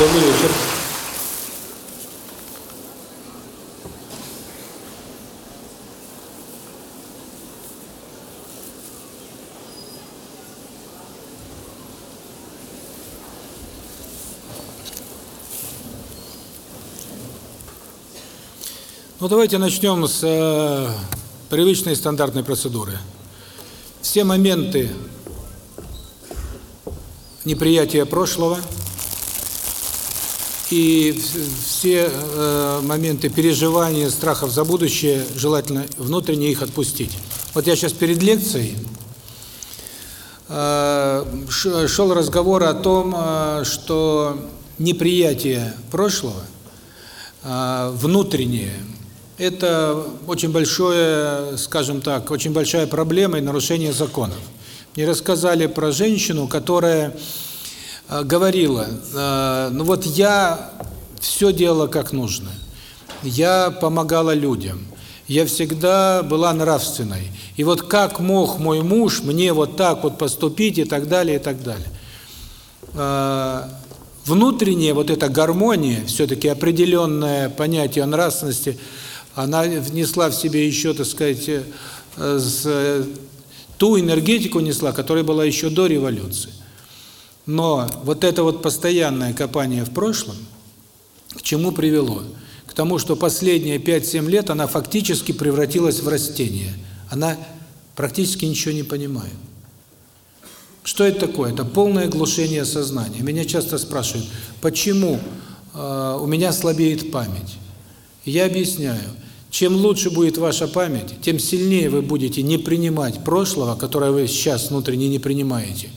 Добрый вечер. Ну, давайте начнем с э, привычной стандартной процедуры. Все моменты неприятия прошлого и все э, моменты переживания, страхов за будущее, желательно внутренне их отпустить. Вот я сейчас перед лекцией э, шел разговор о том, э, что неприятие прошлого, внутреннее, это очень большое, скажем так, очень большая проблема и нарушение законов. Мне рассказали про женщину, которая говорила, э, ну вот я все делала как нужно, я помогала людям, я всегда была нравственной. И вот как мог мой муж мне вот так вот поступить и так далее, и так далее. Э, внутренняя вот эта гармония, все-таки определенное понятие нравственности – она внесла в себе еще, так сказать, э, ту энергетику несла, которая была еще до революции. Но вот это вот постоянное копание в прошлом к чему привело? К тому, что последние 5-7 лет она фактически превратилась в растение. Она практически ничего не понимает. Что это такое? Это полное глушение сознания. Меня часто спрашивают, почему э, у меня слабеет память? Я объясняю. Чем лучше будет ваша память, тем сильнее вы будете не принимать прошлого, которое вы сейчас внутренне не принимаете.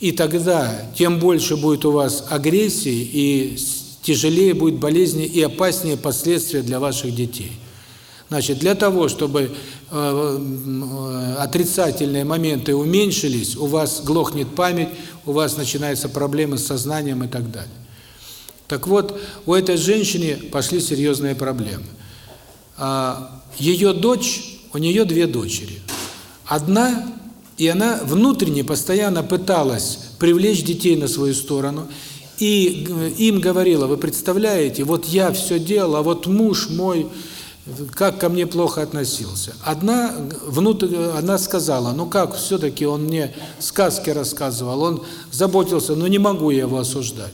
И тогда тем больше будет у вас агрессии, и тяжелее будет болезни и опаснее последствия для ваших детей. Значит, для того, чтобы э, отрицательные моменты уменьшились, у вас глохнет память, у вас начинаются проблемы с сознанием и так далее. Так вот, у этой женщины пошли серьезные проблемы. А, ее дочь, у нее две дочери. Одна, и она внутренне постоянно пыталась привлечь детей на свою сторону, и э, им говорила, вы представляете, вот я все делала, вот муж мой как ко мне плохо относился. Одна внутрь, она сказала, ну как, все-таки он мне сказки рассказывал, он заботился, но не могу я его осуждать.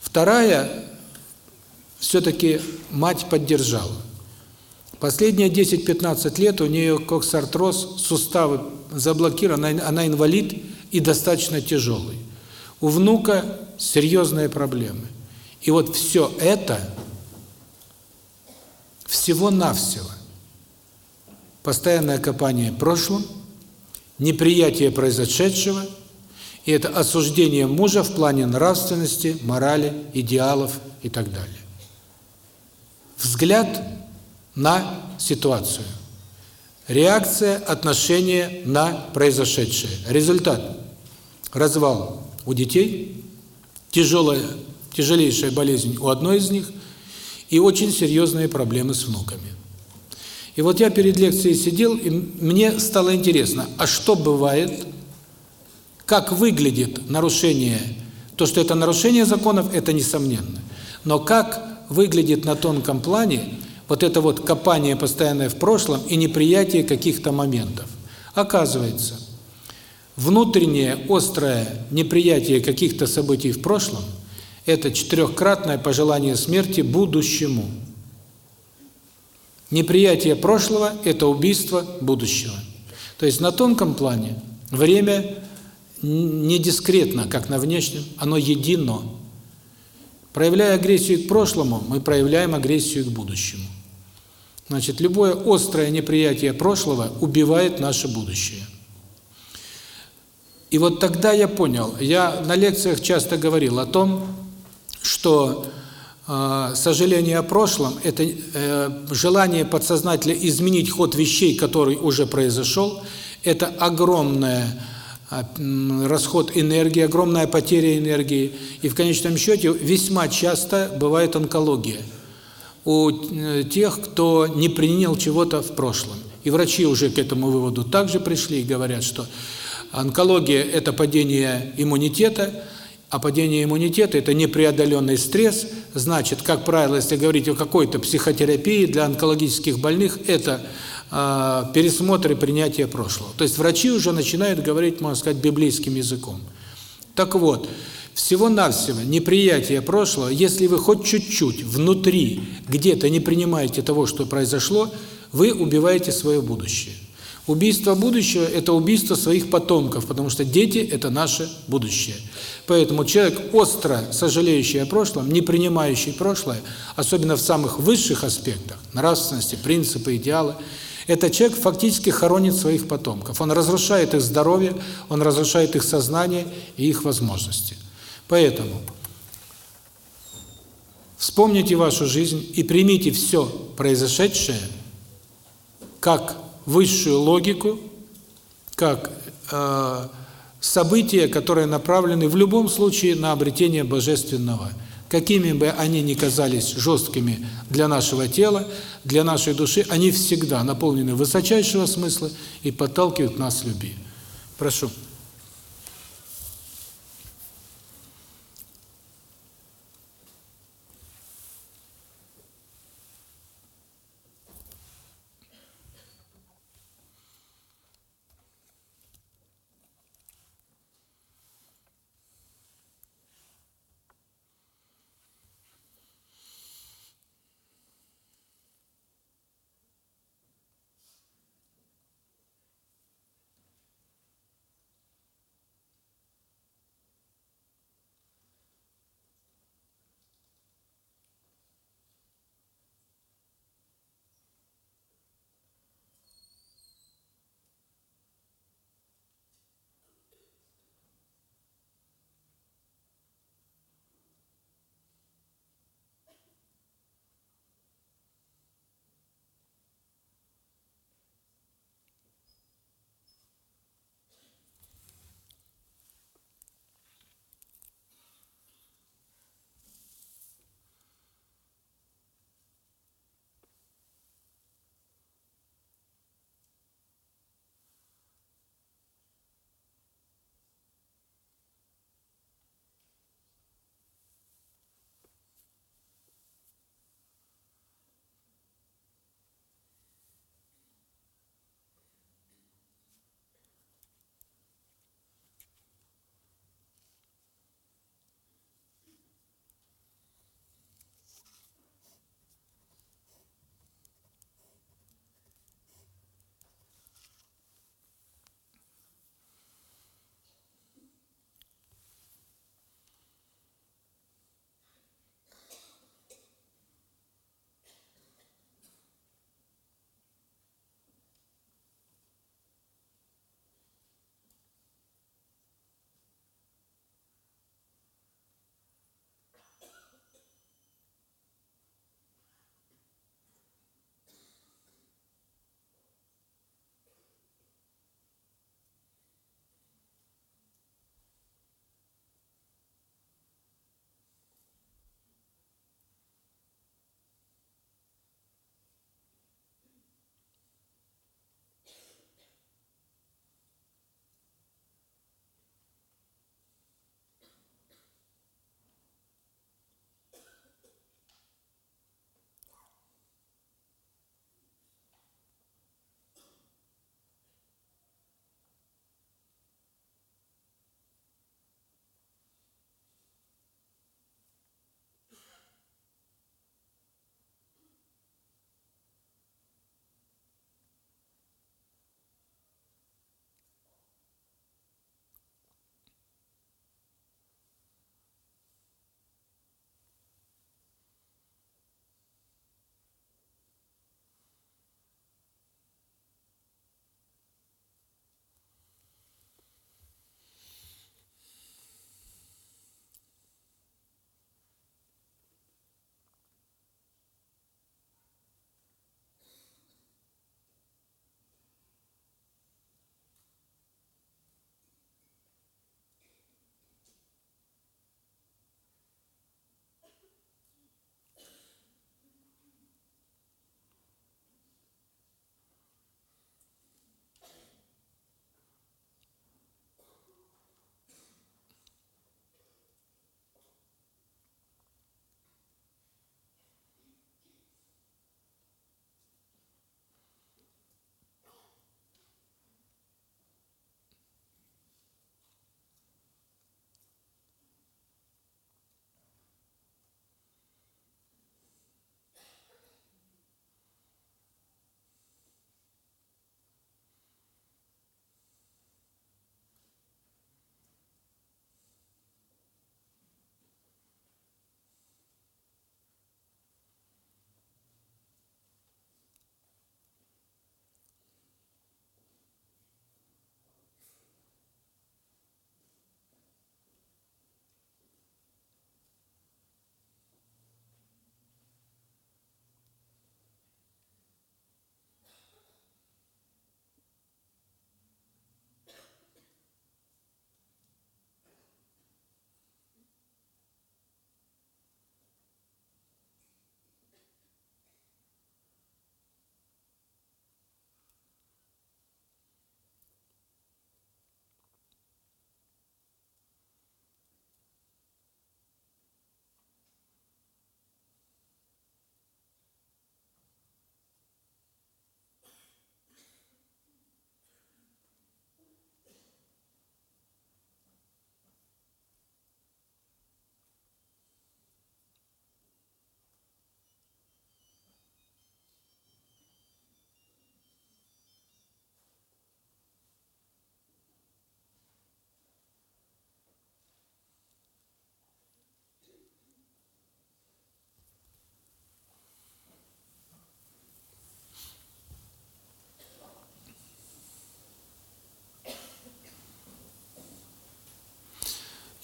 Вторая, все-таки мать поддержала. Последние 10-15 лет у нее коксартроз, суставы заблокированы, она инвалид и достаточно тяжелый. У внука серьезные проблемы. И вот все это всего-навсего постоянное копание в прошлом, неприятие произошедшего – и это осуждение мужа в плане нравственности, морали, идеалов и так далее. Взгляд на ситуацию. Реакция, отношение на произошедшее. Результат. Развал у детей, тяжелая, тяжелейшая болезнь у одной из них и очень серьезные проблемы с внуками. И вот я перед лекцией сидел, и мне стало интересно, а что бывает, как выглядит нарушение, то, что это нарушение законов, это несомненно. Но как выглядит на тонком плане вот это вот копание постоянное в прошлом и неприятие каких-то моментов. Оказывается, внутреннее острое неприятие каких-то событий в прошлом – это четырехкратное пожелание смерти будущему. Неприятие прошлого – это убийство будущего. То есть на тонком плане время не дискретно, как на внешнем, оно едино. Проявляя агрессию к прошлому, мы проявляем агрессию к будущему. Значит, любое острое неприятие прошлого убивает наше будущее. И вот тогда я понял, я на лекциях часто говорил о том, что э, сожаление о прошлом – это э, желание подсознательно изменить ход вещей, который уже произошел, это огромное а, расход энергии, огромная потеря энергии. И в конечном счете весьма часто бывает онкология у э, тех, кто не принял чего-то в прошлом. И врачи уже к этому выводу также пришли и говорят, что онкология – это падение иммунитета, А падение иммунитета – это непреодоленный стресс. Значит, как правило, если говорить о какой-то психотерапии для онкологических больных, это э, пересмотр и принятие прошлого. То есть врачи уже начинают говорить, можно сказать, библейским языком. Так вот, всего-навсего неприятие прошлого, если вы хоть чуть-чуть внутри где-то не принимаете того, что произошло, вы убиваете свое будущее. Убийство будущего – это убийство своих потомков, потому что дети – это наше будущее. Поэтому человек, остро сожалеющий о прошлом, не принимающий прошлое, особенно в самых высших аспектах – нравственности, принципы, идеалы – этот человек фактически хоронит своих потомков. Он разрушает их здоровье, он разрушает их сознание и их возможности. Поэтому вспомните вашу жизнь и примите все произошедшее как высшую логику, как э, события, которые направлены в любом случае на обретение божественного. Какими бы они ни казались жесткими для нашего тела, для нашей души, они всегда наполнены высочайшего смысла и подталкивают нас любви. Прошу.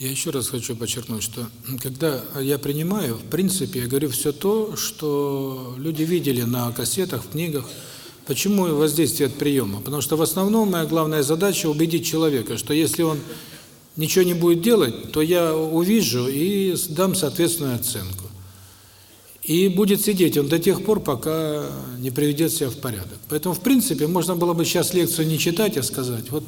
Я еще раз хочу подчеркнуть, что когда я принимаю, в принципе, я говорю все то, что люди видели на кассетах, в книгах. Почему воздействие от приема? Потому что в основном моя главная задача убедить человека, что если он ничего не будет делать, то я увижу и дам соответственную оценку. И будет сидеть он до тех пор, пока не приведет себя в порядок. Поэтому, в принципе, можно было бы сейчас лекцию не читать, а сказать, вот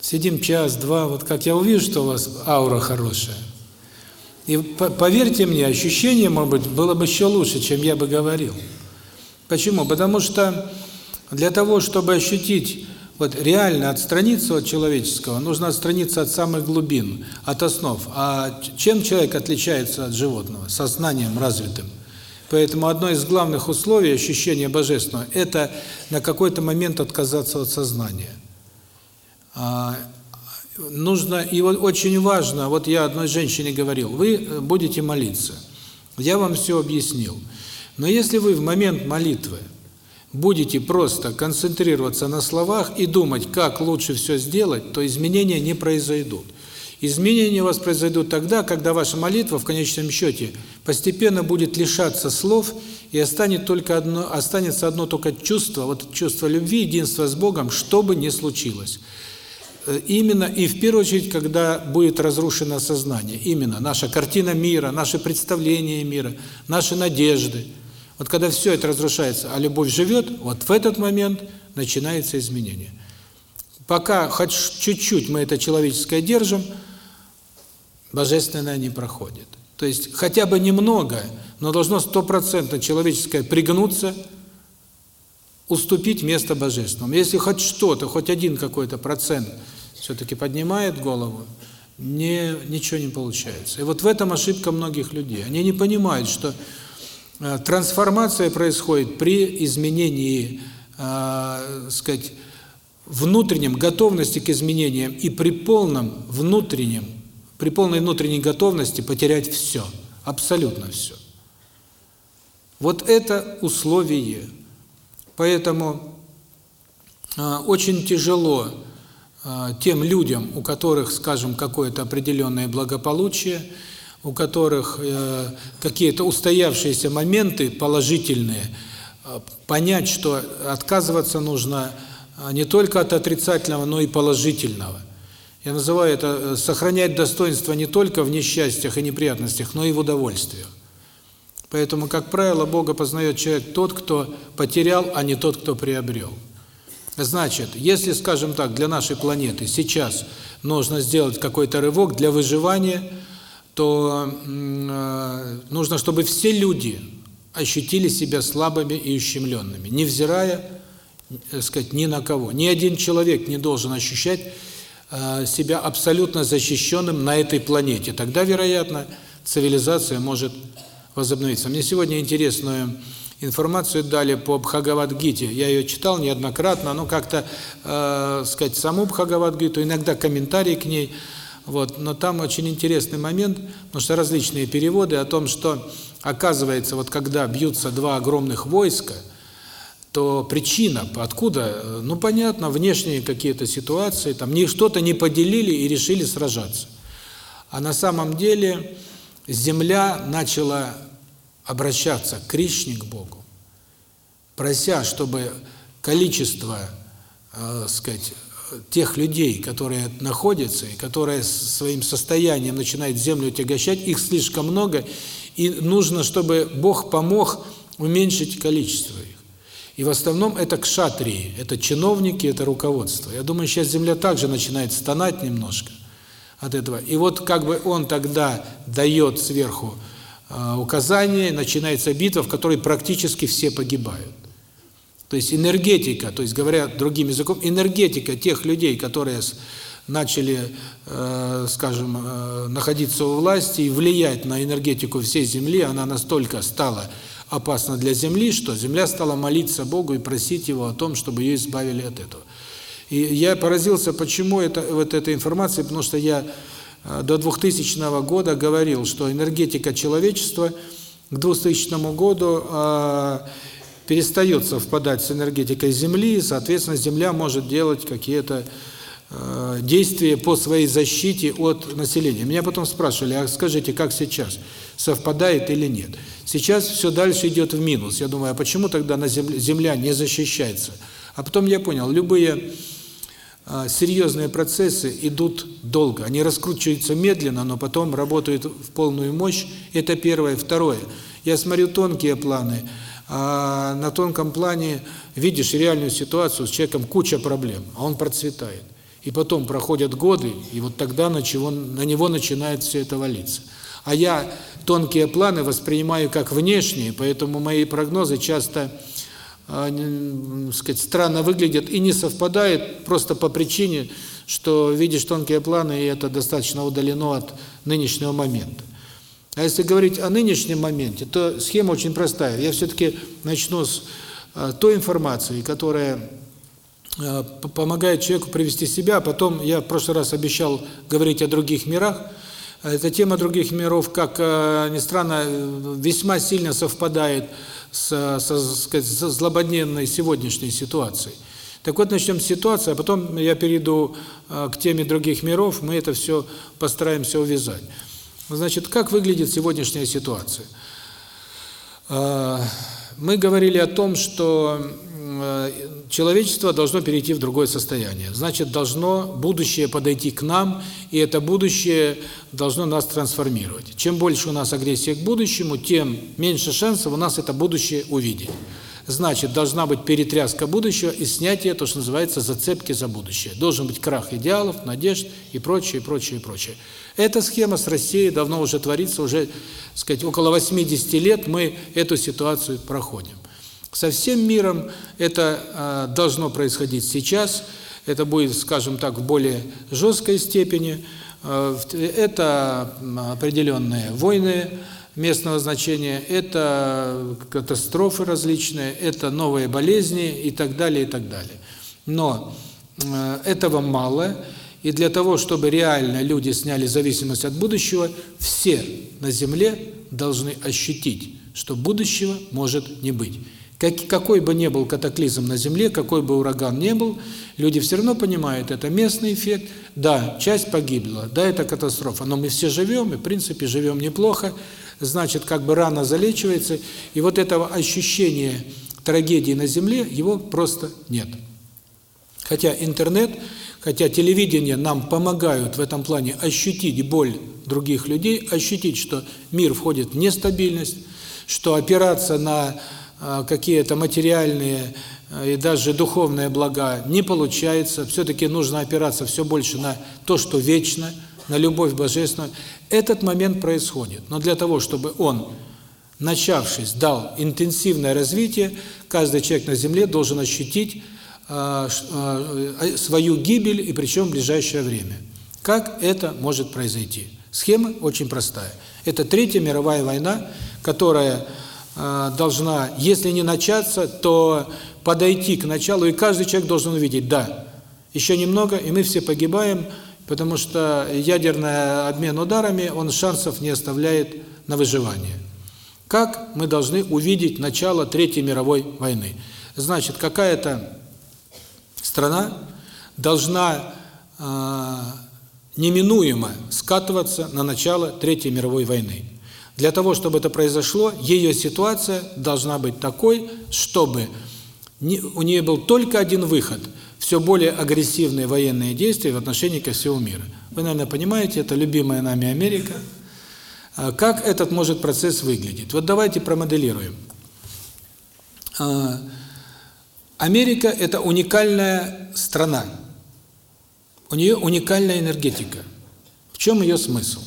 сидим час-два, вот как я увижу, что у вас аура хорошая. И поверьте мне, ощущение, может быть, было бы еще лучше, чем я бы говорил. Почему? Потому что для того, чтобы ощутить вот реально отстраниться от человеческого, нужно отстраниться от самых глубин, от основ. А чем человек отличается от животного? Сознанием развитым. Поэтому одно из главных условий ощущения божественного – это на какой-то момент отказаться от сознания. А, нужно, и вот очень важно, вот я одной женщине говорил, вы будете молиться, я вам все объяснил. Но если вы в момент молитвы будете просто концентрироваться на словах и думать, как лучше все сделать, то изменения не произойдут. Изменения у вас произойдут тогда, когда ваша молитва в конечном счете постепенно будет лишаться слов и останется только одно останется одно только чувство, вот чувство любви, единства с Богом, что бы ни случилось. Э, именно и в первую очередь, когда будет разрушено сознание, именно наша картина мира, наше представление мира, наши надежды – вот когда все это разрушается, а любовь живет, вот в этот момент начинается изменение. Пока хоть чуть-чуть мы это человеческое держим, божественное не проходит. То есть хотя бы немного, но должно стопроцентно человеческое пригнуться, уступить место божественному. Если хоть что-то, хоть один какой-то процент все-таки поднимает голову, не, ничего не получается. И вот в этом ошибка многих людей. Они не понимают, что Э, трансформация происходит при изменении, э, сказать, внутреннем готовности к изменениям и при полном внутреннем, при полной внутренней готовности потерять все, абсолютно все. Вот это условие. Поэтому э, очень тяжело тем людям, у которых, скажем, какое-то определенное благополучие, у которых э, какие-то устоявшиеся моменты положительные, э, понять, что отказываться нужно э, не только от отрицательного, но и положительного. Я называю это э, сохранять достоинство не только в несчастьях и неприятностях, но и в удовольствиях. Поэтому, как правило, Бога познает человек тот, кто потерял, а не тот, кто приобрел. Значит, если, скажем так, для нашей планеты сейчас нужно сделать какой-то рывок для выживания – то э, нужно, чтобы все люди ощутили себя слабыми и ущемленными, невзирая, так сказать, ни на кого. Ни один человек не должен ощущать э, себя абсолютно защищенным на этой планете. Тогда, вероятно, цивилизация может возобновиться. Мне сегодня интересную информацию дали по Бхагавадгите. Я ее читал неоднократно, но как-то, э, сказать, саму Бхагавадгиту, иногда комментарии к ней – вот, но там очень интересный момент, потому что различные переводы о том, что оказывается, вот когда бьются два огромных войска, то причина, откуда, ну понятно, внешние какие-то ситуации, там не что-то не поделили и решили сражаться. А на самом деле земля начала обращаться к Кришне, к Богу, прося, чтобы количество, э, сказать, тех людей, которые находятся, и которые своим состоянием начинают землю тягощать, их слишком много, и нужно, чтобы Бог помог уменьшить количество их. И в основном это кшатрии, это чиновники, это руководство. Я думаю, сейчас земля также начинает стонать немножко от этого. И вот как бы он тогда дает сверху э, указания, начинается битва, в которой практически все погибают. То есть энергетика, то есть говоря другим языком, энергетика тех людей, которые начали, э, скажем, э, находиться у власти и влиять на энергетику всей Земли, она настолько стала опасна для Земли, что Земля стала молиться Богу и просить Его о том, чтобы ее избавили от этого. И я поразился, почему это вот эта информация, потому что я до 2000 года говорил, что энергетика человечества к 2000 году э, перестает совпадать с энергетикой Земли, и, соответственно, Земля может делать какие-то э, действия по своей защите от населения. Меня потом спрашивали, а скажите, как сейчас, совпадает или нет? Сейчас все дальше идет в минус. Я думаю, а почему тогда на земля, земля не защищается? А потом я понял, любые э, серьезные процессы идут долго. Они раскручиваются медленно, но потом работают в полную мощь. Это первое. Второе. Я смотрю тонкие планы – а на тонком плане видишь реальную ситуацию, с человеком куча проблем, а он процветает. И потом проходят годы, и вот тогда на, чего, на него начинает все это валиться. А я тонкие планы воспринимаю как внешние, поэтому мои прогнозы часто э, сказать, странно выглядят и не совпадают просто по причине, что видишь тонкие планы, и это достаточно удалено от нынешнего момента. А если говорить о нынешнем моменте, то схема очень простая. Я все-таки начну с э, той информации, которая э, помогает человеку привести себя, потом я в прошлый раз обещал говорить о других мирах. Эта тема других миров, как э, ни странно, весьма сильно совпадает с, со, сказать, с злободневной сегодняшней ситуацией. Так вот, начнем с ситуации, а потом я перейду к теме других миров, мы это все постараемся увязать. Значит, как выглядит сегодняшняя ситуация? Мы говорили о том, что э, человечество должно перейти в другое состояние. Значит, должно будущее подойти к нам, и это будущее должно нас трансформировать. Чем больше у нас агрессия к будущему, тем меньше шансов у нас это будущее увидеть. Значит, должна быть перетряска будущего и снятие, то, что называется, зацепки за будущее. Должен быть крах идеалов, надежд и прочее, и прочее, и прочее. Эта схема с Россией давно уже творится, уже, сказать, около 80 лет мы эту ситуацию проходим. Со всем миром это э, должно происходить сейчас, это будет, скажем так, в более жесткой степени. Э, это определенные войны, местного значения, это катастрофы различные, это новые болезни и так далее, и так далее. Но э, этого мало, и для того, чтобы реально люди сняли зависимость от будущего, все на Земле должны ощутить, что будущего может не быть. Как, какой бы ни был катаклизм на Земле, какой бы ураган ни был, люди все равно понимают, это местный эффект. Да, часть погибла, да, это катастрофа, но мы все живем, и в принципе живем неплохо, значит, как бы рана залечивается, и вот этого ощущения трагедии на Земле, его просто нет. Хотя интернет, хотя телевидение нам помогают в этом плане ощутить боль других людей, ощутить, что мир входит в нестабильность, что опираться на какие-то материальные э, и даже духовные блага не получается, все-таки нужно опираться все больше на то, что вечно, на любовь божественную. Этот момент происходит. Но для того, чтобы он, начавшись, дал интенсивное развитие, каждый человек на Земле должен ощутить э, э, свою гибель, и причем в ближайшее время. Как это может произойти? Схема очень простая. Это Третья мировая война, которая должна, если не начаться, то подойти к началу, и каждый человек должен увидеть, да, еще немного, и мы все погибаем, потому что ядерный обмен ударами, он шансов не оставляет на выживание. Как мы должны увидеть начало Третьей мировой войны? Значит, какая-то страна должна э, неминуемо скатываться на начало Третьей мировой войны. Для того, чтобы это произошло, ее ситуация должна быть такой, чтобы у нее был только один выход – все более агрессивные военные действия в отношении ко всему мира. Вы, наверное, понимаете, это любимая нами Америка. А как этот может процесс выглядеть? Вот давайте промоделируем. А, Америка – это уникальная страна. У нее уникальная энергетика. В чем ее смысл?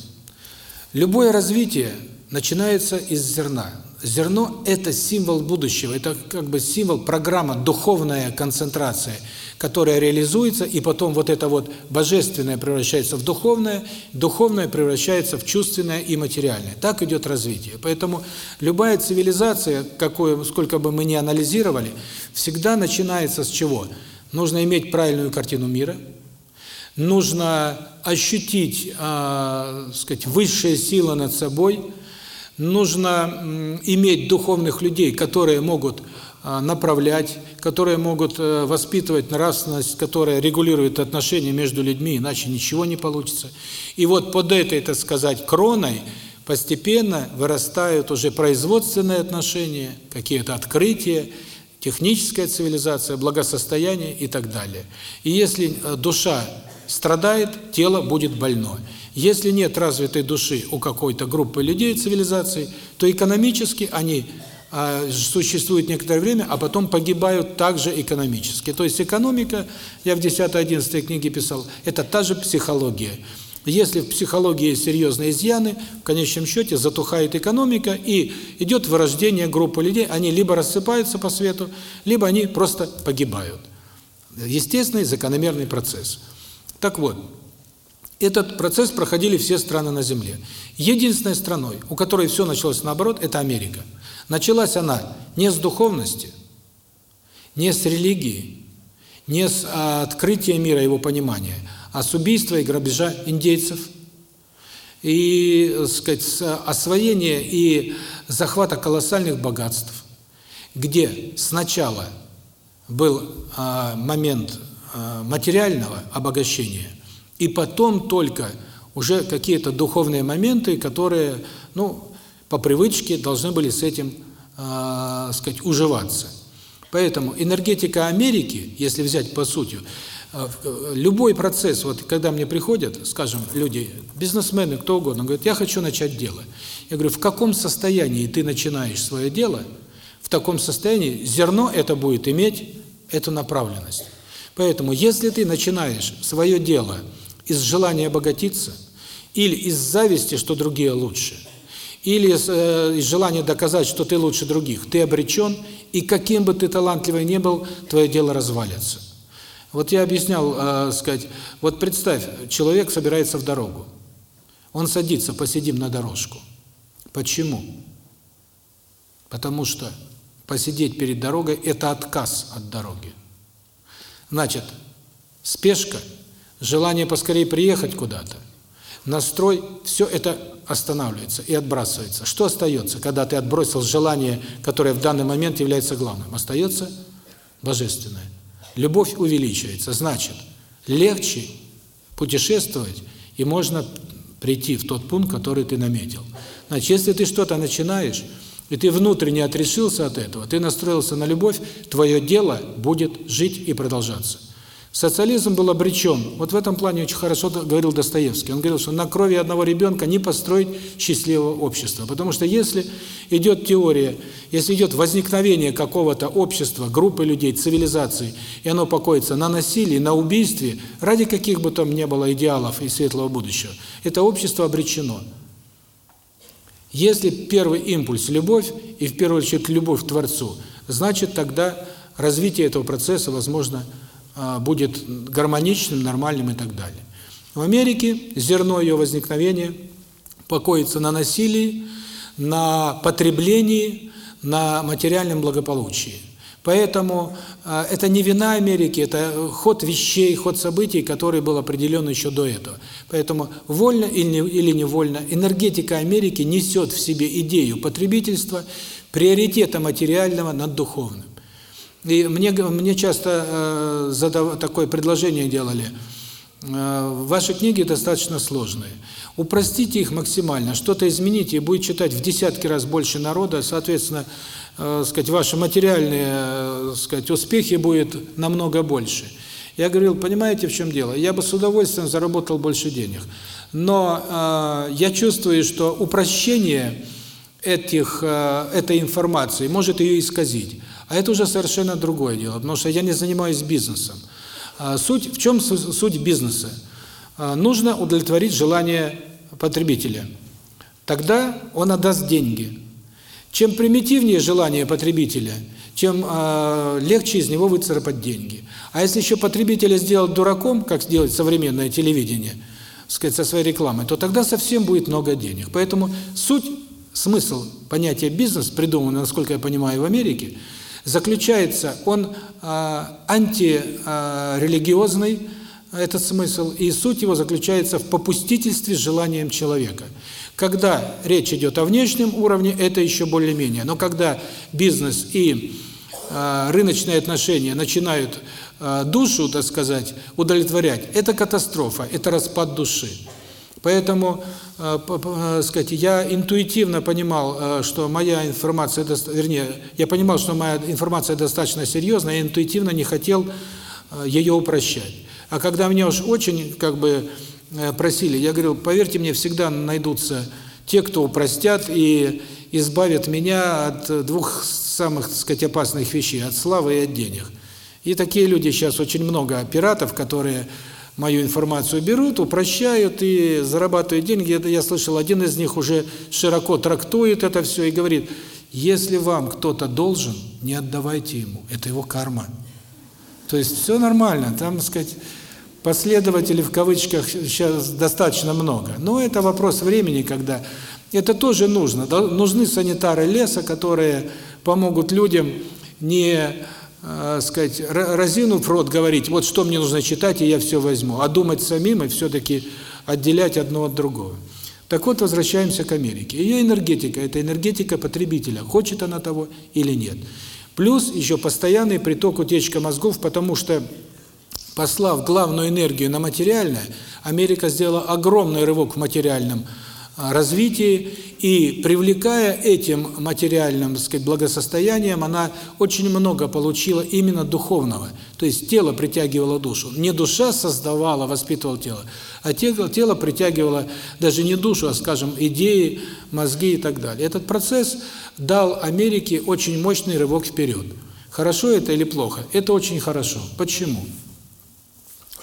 Любое развитие начинается из зерна. Зерно – это символ будущего, это как бы символ, программа, духовная концентрация – которая реализуется, и потом вот это вот божественное превращается в духовное, духовное превращается в чувственное и материальное. Так идет развитие. Поэтому любая цивилизация, какую, сколько бы мы ни анализировали, всегда начинается с чего? Нужно иметь правильную картину мира, нужно ощутить, э, сказать, высшие силы над собой, нужно иметь духовных людей, которые могут направлять, которые могут воспитывать нравственность, которая регулирует отношения между людьми, иначе ничего не получится. И вот под этой, так сказать, кроной постепенно вырастают уже производственные отношения, какие-то открытия, техническая цивилизация, благосостояние и так далее. И если душа страдает, тело будет больно. Если нет развитой души у какой-то группы людей, цивилизаций, то экономически они а, существуют некоторое время, а потом погибают также экономически. То есть экономика, я в 10-11 книге писал, это та же психология. Если в психологии есть серьезные изъяны, в конечном счете затухает экономика и идет вырождение группы людей, они либо рассыпаются по свету, либо они просто погибают. Естественный закономерный процесс. Так вот, этот процесс проходили все страны на Земле. Единственной страной, у которой все началось наоборот, это Америка. Началась она не с духовности, не с религии, не с а, открытия мира, его понимания, а с убийства и грабежа индейцев, и, так сказать, с освоения и захвата колоссальных богатств, где сначала был а, момент а, материального обогащения – и потом только уже какие-то духовные моменты, которые, ну, по привычке должны были с этим, э, сказать, уживаться. Поэтому энергетика Америки, если взять по сути, э, любой процесс, вот когда мне приходят, скажем, люди, бизнесмены, кто угодно, говорят, я хочу начать дело. Я говорю, в каком состоянии ты начинаешь свое дело, в таком состоянии зерно это будет иметь эту направленность. Поэтому, если ты начинаешь свое дело из желания обогатиться, или из зависти, что другие лучше, или из, э, из желания доказать, что ты лучше других, ты обречен, и каким бы ты талантливый ни был, твое дело развалится. Вот я объяснял, э, сказать, вот представь, человек собирается в дорогу, он садится, посидим на дорожку. Почему? Потому что посидеть перед дорогой – это отказ от дороги. Значит, спешка – желание поскорее приехать куда-то, настрой, все это останавливается и отбрасывается. Что остается, когда ты отбросил желание, которое в данный момент является главным? Остается божественное. Любовь увеличивается, значит, легче путешествовать, и можно прийти в тот пункт, который ты наметил. Значит, если ты что-то начинаешь, и ты внутренне отрешился от этого, ты настроился на любовь, твое дело будет жить и продолжаться. Социализм был обречен. Вот в этом плане очень хорошо говорил Достоевский. Он говорил, что на крови одного ребенка не построить счастливого общества. Потому что если идет теория, если идет возникновение какого-то общества, группы людей, цивилизации, и оно покоится на насилии, на убийстве, ради каких бы там ни было идеалов и светлого будущего, это общество обречено. Если первый импульс – любовь, и в первую очередь любовь к Творцу, значит тогда развитие этого процесса возможно – будет гармоничным, нормальным и так далее. В Америке зерно ее возникновения покоится на насилии, на потреблении, на материальном благополучии. Поэтому э, это не вина Америки, это ход вещей, ход событий, который был определен еще до этого. Поэтому вольно или невольно энергетика Америки несет в себе идею потребительства, приоритета материального над духовным. И мне, мне часто э, задав, такое предложение делали. Э, ваши книги достаточно сложные. Упростите их максимально, что-то измените, и будет читать в десятки раз больше народа, соответственно, э, сказать, ваши материальные э, сказать, успехи будет намного больше. Я говорил, понимаете, в чем дело? Я бы с удовольствием заработал больше денег. Но э, я чувствую, что упрощение этих, э, этой информации может ее исказить. А это уже совершенно другое дело, потому что я не занимаюсь бизнесом. А суть в чем суть бизнеса? А, нужно удовлетворить желание потребителя. Тогда он отдаст деньги. Чем примитивнее желание потребителя, чем э, легче из него выцарапать деньги. А если еще потребителя сделать дураком, как сделать современное телевидение, сказать, со своей рекламой, то тогда совсем будет много денег. Поэтому суть, смысл понятия бизнес, придуман, насколько я понимаю, в Америке – заключается, он э, антирелигиозный, этот смысл, и суть его заключается в попустительстве с желанием человека. Когда речь идет о внешнем уровне, это еще более-менее, но когда бизнес и э, рыночные отношения начинают э, душу, так сказать, удовлетворять, это катастрофа, это распад души. Поэтому, сказать, я интуитивно понимал, э, что моя информация, вернее, я понимал, что моя информация достаточно серьезная, я интуитивно не хотел э, ее упрощать. А когда меня уж очень, как бы, э, просили, я говорил, поверьте мне, всегда найдутся те, кто упростят и избавят меня от двух самых, так сказать, опасных вещей, от славы и от денег. И такие люди сейчас очень много, пиратов, которые мою информацию берут, упрощают и зарабатывают деньги. Это я слышал, один из них уже широко трактует это все и говорит, если вам кто-то должен, не отдавайте ему, это его карма. То есть все нормально, там, так сказать, последователей в кавычках сейчас достаточно много. Но это вопрос времени, когда это тоже нужно. Нужны санитары леса, которые помогут людям не э, сказать, разинув рот говорить, вот что мне нужно читать, и я все возьму, а думать самим и все-таки отделять одно от другого. Так вот, возвращаемся к Америке. Ее энергетика – это энергетика потребителя, хочет она того или нет. Плюс еще постоянный приток утечка мозгов, потому что, послав главную энергию на материальное, Америка сделала огромный рывок в материальном развитии, и привлекая этим материальным, так сказать, благосостоянием, она очень много получила именно духовного. То есть тело притягивало душу. Не душа создавала, воспитывала тело, а тело, тело притягивало даже не душу, а, скажем, идеи, мозги и так далее. Этот процесс дал Америке очень мощный рывок вперед. Хорошо это или плохо? Это очень хорошо. Почему?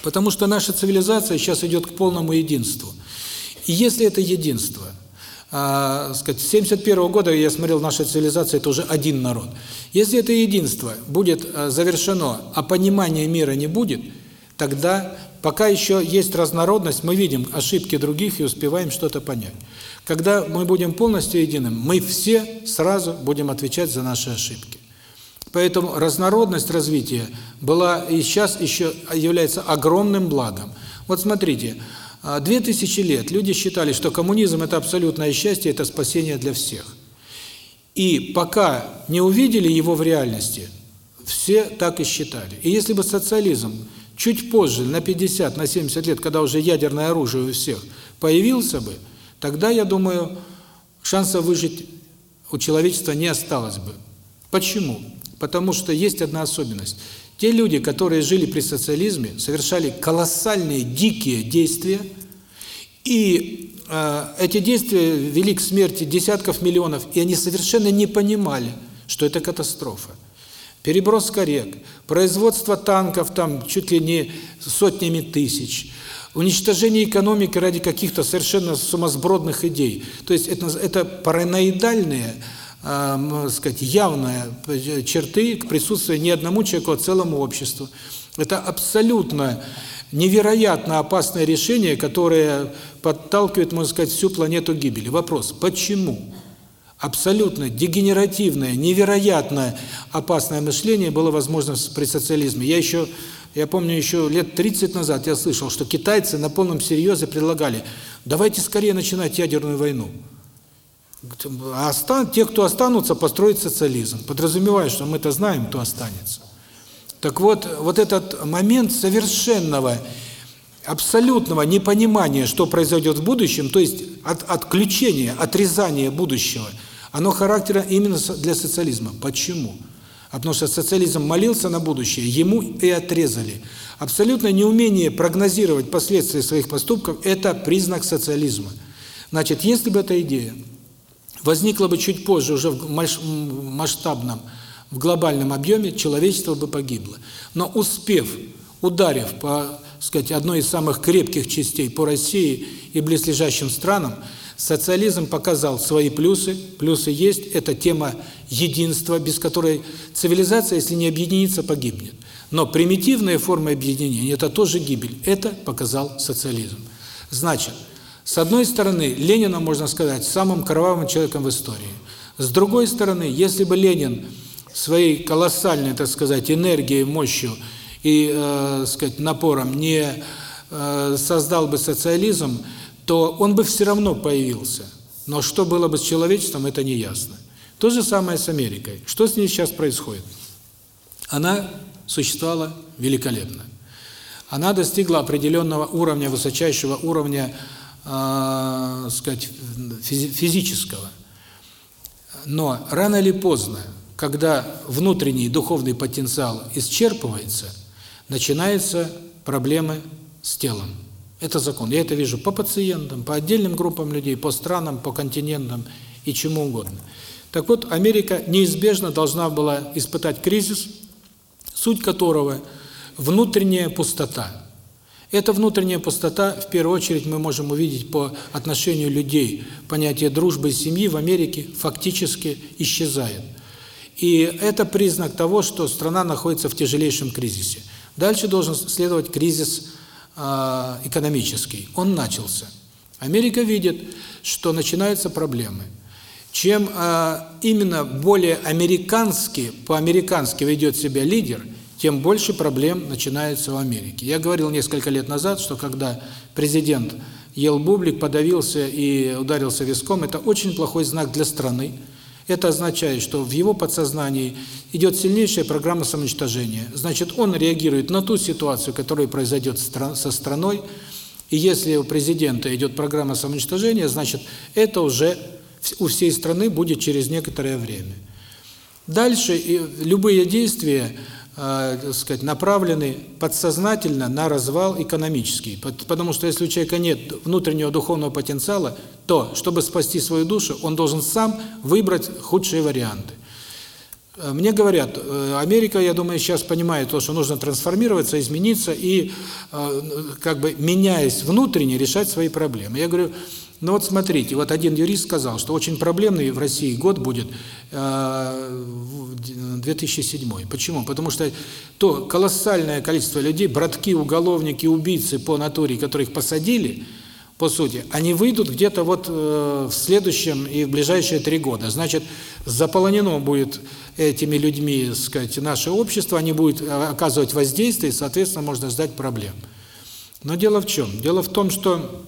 Потому что наша цивилизация сейчас идет к полному единству. Если это единство, а, сказать, с 71 года я смотрел, наша цивилизация – это уже один народ. Если это единство будет а, завершено, а понимания мира не будет, тогда, пока еще есть разнородность, мы видим ошибки других и успеваем что-то понять. Когда мы будем полностью единым, мы все сразу будем отвечать за наши ошибки. Поэтому разнородность развития была и сейчас еще является огромным благом. Вот смотрите, две тысячи лет люди считали, что коммунизм – это абсолютное счастье, это спасение для всех. И пока не увидели его в реальности, все так и считали. И если бы социализм чуть позже, на 50, на 70 лет, когда уже ядерное оружие у всех появился бы, тогда, я думаю, шанса выжить у человечества не осталось бы. Почему? Потому что есть одна особенность – те люди, которые жили при социализме, совершали колоссальные, дикие действия, и э, эти действия вели к смерти десятков миллионов, и они совершенно не понимали, что это катастрофа. Переброска рек, производство танков там чуть ли не сотнями тысяч, уничтожение экономики ради каких-то совершенно сумасбродных идей. То есть это, это параноидальные э, сказать, явные черты к присутствию не одному человеку, а целому обществу. Это абсолютно невероятно опасное решение, которое подталкивает, можно сказать, всю планету гибели. Вопрос, почему? Абсолютно дегенеративное, невероятно опасное мышление было возможно при социализме. Я еще, я помню, еще лет 30 назад я слышал, что китайцы на полном серьезе предлагали, давайте скорее начинать ядерную войну. А те, кто останутся, построить социализм. Подразумевая, что мы-то знаем, кто останется. Так вот, вот этот момент совершенного, абсолютного непонимания, что произойдет в будущем, то есть от, отключения, отрезания будущего, оно характера именно для социализма. Почему? А потому что социализм молился на будущее, ему и отрезали. Абсолютное неумение прогнозировать последствия своих поступков – это признак социализма. Значит, если бы эта идея возникла бы чуть позже, уже в масштабном, в глобальном объеме, человечество бы погибло. Но успев, ударив по, сказать, одной из самых крепких частей по России и близлежащим странам, социализм показал свои плюсы. Плюсы есть, это тема единства, без которой цивилизация, если не объединится, погибнет. Но примитивная форма объединения – это тоже гибель. Это показал социализм. Значит, с одной стороны, Ленина, можно сказать, самым кровавым человеком в истории. С другой стороны, если бы Ленин своей колоссальной, так сказать, энергией, мощью и, э, сказать, напором не э, создал бы социализм, то он бы все равно появился. Но что было бы с человечеством, это не ясно. То же самое с Америкой. Что с ней сейчас происходит? она существовала великолепно. Она достигла определенного уровня, высочайшего уровня, э, сказать, физического. Но рано или поздно, когда внутренний духовный потенциал исчерпывается, начинаются проблемы с телом. Это закон. Я это вижу по пациентам, по отдельным группам людей, по странам, по континентам и чему угодно. Так вот, Америка неизбежно должна была испытать кризис, суть которого – внутренняя пустота. Эта внутренняя пустота, в первую очередь, мы можем увидеть по отношению людей. Понятие дружбы и семьи в Америке фактически исчезает. И это признак того, что страна находится в тяжелейшем кризисе. Дальше должен следовать кризис э, экономический. Он начался. Америка видит, что начинаются проблемы – чем э, именно более американски, по-американски ведет себя лидер, тем больше проблем начинается в Америке. Я говорил несколько лет назад, что когда президент ел бублик, подавился и ударился виском, это очень плохой знак для страны. Это означает, что в его подсознании идет сильнейшая программа самоуничтожения. Значит, он реагирует на ту ситуацию, которая произойдет со страной, и если у президента идет программа самоуничтожения, значит, это уже у всей страны будет через некоторое время. Дальше любые действия, э, сказать, направлены подсознательно на развал экономический. Потому что если у человека нет внутреннего духовного потенциала, то, чтобы спасти свою душу, он должен сам выбрать худшие варианты. Э, мне говорят, э, Америка, я думаю, сейчас понимает то, что нужно трансформироваться, измениться и, э, как бы меняясь внутренне, решать свои проблемы. Я говорю, ну вот смотрите, вот один юрист сказал, что очень проблемный в России год будет э, 2007. Почему? Потому что то колоссальное количество людей, братки, уголовники, убийцы по натуре, которых посадили, по сути, они выйдут где-то вот э, в следующем и в ближайшие три года. Значит, заполонено будет этими людьми, сказать, наше общество, они будут э, оказывать воздействие, и, соответственно, можно ждать проблем. Но дело в чем? Дело в том, что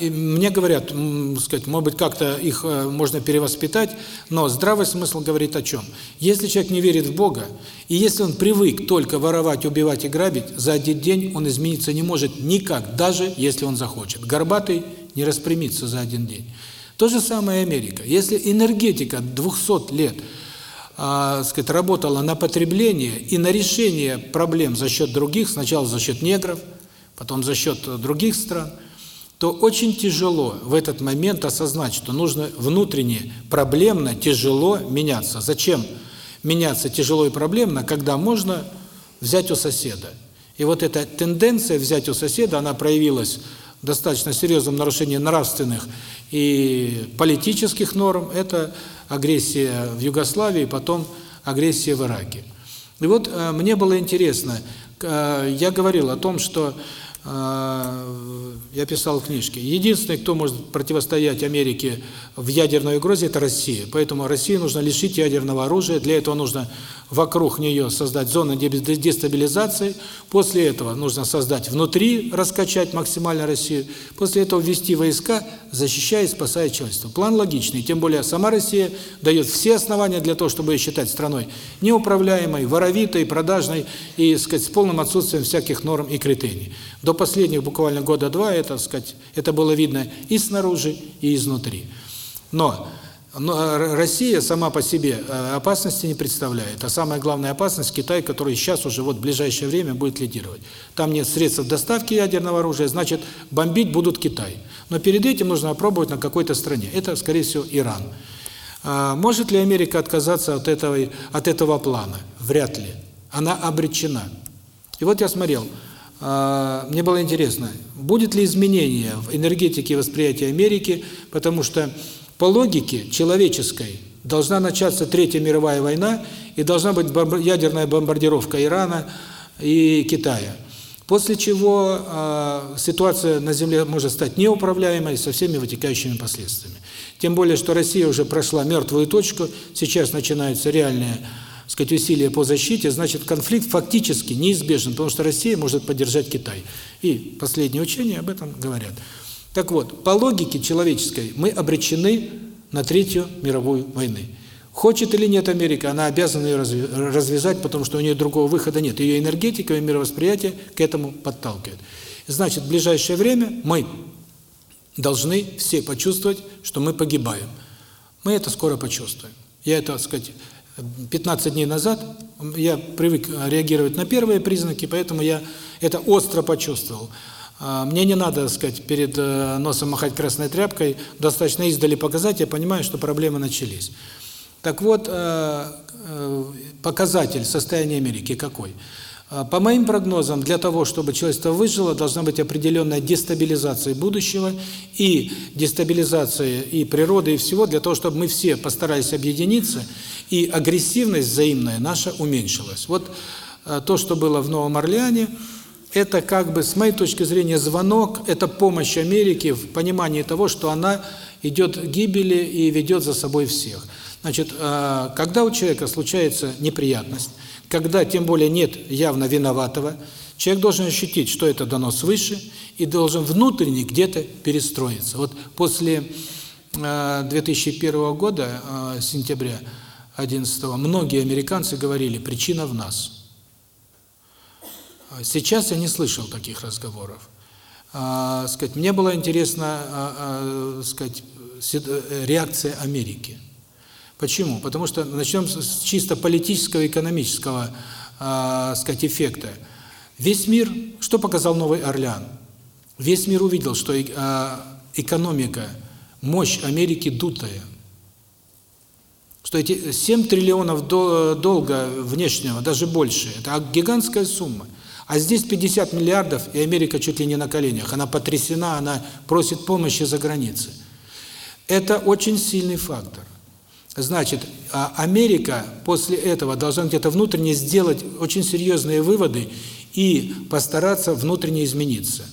и мне говорят, сказать, может быть, как-то их э, можно перевоспитать, но здравый смысл говорит о чем? Если человек не верит в Бога, и если он привык только воровать, убивать и грабить, за один день он измениться не может никак, даже если он захочет. Горбатый не распрямится за один день. То же самое Америка. Если энергетика 200 лет э, сказать, работала на потребление и на решение проблем за счет других, сначала за счет негров, потом за счет других стран – то очень тяжело в этот момент осознать, что нужно внутренне проблемно, тяжело меняться. Зачем меняться тяжело и проблемно, когда можно взять у соседа? И вот эта тенденция взять у соседа, она проявилась в достаточно серьезном нарушении нравственных и политических норм. Это агрессия в Югославии, потом агрессия в Ираке. И вот э, мне было интересно, э, я говорил о том, что я писал книжки. Единственный, кто может противостоять Америке в ядерной угрозе, это Россия. Поэтому России нужно лишить ядерного оружия. Для этого нужно вокруг нее создать зоны дестабилизации. После этого нужно создать внутри, раскачать максимально Россию. После этого ввести войска, защищая и спасая человечество. План логичный. Тем более сама Россия дает все основания для того, чтобы ее считать страной неуправляемой, воровитой, продажной и, сказать, с полным отсутствием всяких норм и критерий. До последних буквально года два это, сказать, это было видно и снаружи, и изнутри. Но но Россия сама по себе э, опасности не представляет. А самая главная опасность – Китай, который сейчас уже вот в ближайшее время будет лидировать. Там нет средств доставки ядерного оружия, значит, бомбить будут Китай. Но перед этим нужно опробовать на какой-то стране. Это, скорее всего, Иран. А может ли Америка отказаться от этого, от этого плана? Вряд ли. Она обречена. И вот я смотрел, мне было интересно, будет ли изменение в энергетике восприятия Америки, потому что по логике человеческой должна начаться Третья мировая война и должна быть ядерная бомбардировка Ирана и Китая. После чего э, ситуация на Земле может стать неуправляемой со всеми вытекающими последствиями. Тем более, что Россия уже прошла мертвую точку, сейчас начинаются реальные сказать, усилия по защите, значит, конфликт фактически неизбежен, потому что Россия может поддержать Китай. И последние учения об этом говорят. Так вот, по логике человеческой мы обречены на Третью мировую войну. Хочет или нет Америка, она обязана ее развязать, потому что у нее другого выхода нет. Ее энергетика и мировосприятие к этому подталкивает. Значит, в ближайшее время мы должны все почувствовать, что мы погибаем. Мы это скоро почувствуем. Я это, так сказать, 15 дней назад я привык реагировать на первые признаки, поэтому я это остро почувствовал. А, мне не надо, так сказать, перед э, носом махать красной тряпкой, достаточно издали показать, я понимаю, что проблемы начались. Так вот, э, э, показатель состояния Америки какой? Э, по моим прогнозам, для того, чтобы человечество выжило, должна быть определенная дестабилизация будущего и дестабилизация и природы, и всего, для того, чтобы мы все постарались объединиться, и агрессивность взаимная наша уменьшилась. Вот то, что было в Новом Орлеане, это как бы, с моей точки зрения, звонок, это помощь Америке в понимании того, что она идет к гибели и ведет за собой всех. Значит, э, когда у человека случается неприятность, когда тем более нет явно виноватого, человек должен ощутить, что это дано свыше, и должен внутренне где-то перестроиться. Вот после 2001 э, года, э, сентября 11 многие американцы говорили, причина в нас. Сейчас я не слышал таких разговоров. А, сказать, мне было интересно, а, а, сказать, реакция Америки. Почему? Потому что начнем с чисто политического, экономического, э, сказать, эффекта. Весь мир, что показал Новый Орлеан? Весь мир увидел, что э, экономика, мощь Америки дутая. Что эти 7 триллионов долга внешнего, даже больше, это гигантская сумма. А здесь 50 миллиардов, и Америка чуть ли не на коленях. Она потрясена, она просит помощи за границей. Это очень сильный фактор. Значит, а Америка после этого должна где-то внутренне сделать очень серьезные выводы и постараться внутренне измениться.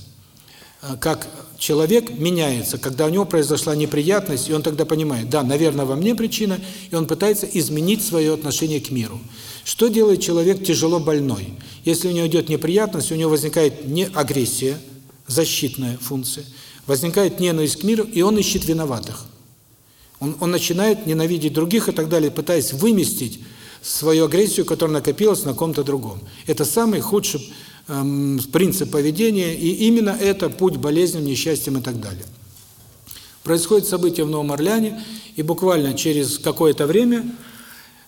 А как человек меняется, когда у него произошла неприятность, и он тогда понимает, да, наверное, во мне причина, и он пытается изменить свое отношение к миру. Что делает человек тяжело больной? Если у него идет неприятность, у него возникает не агрессия, защитная функция, возникает ненависть к миру, и он ищет виноватых. Он, он начинает ненавидеть других и так далее, пытаясь выместить свою агрессию, которая накопилась на ком-то другом. Это самый худший эм, принцип поведения, и именно это путь болезням, несчастьям и так далее. Происходит событие в Новом Орлеане, и буквально через какое-то время,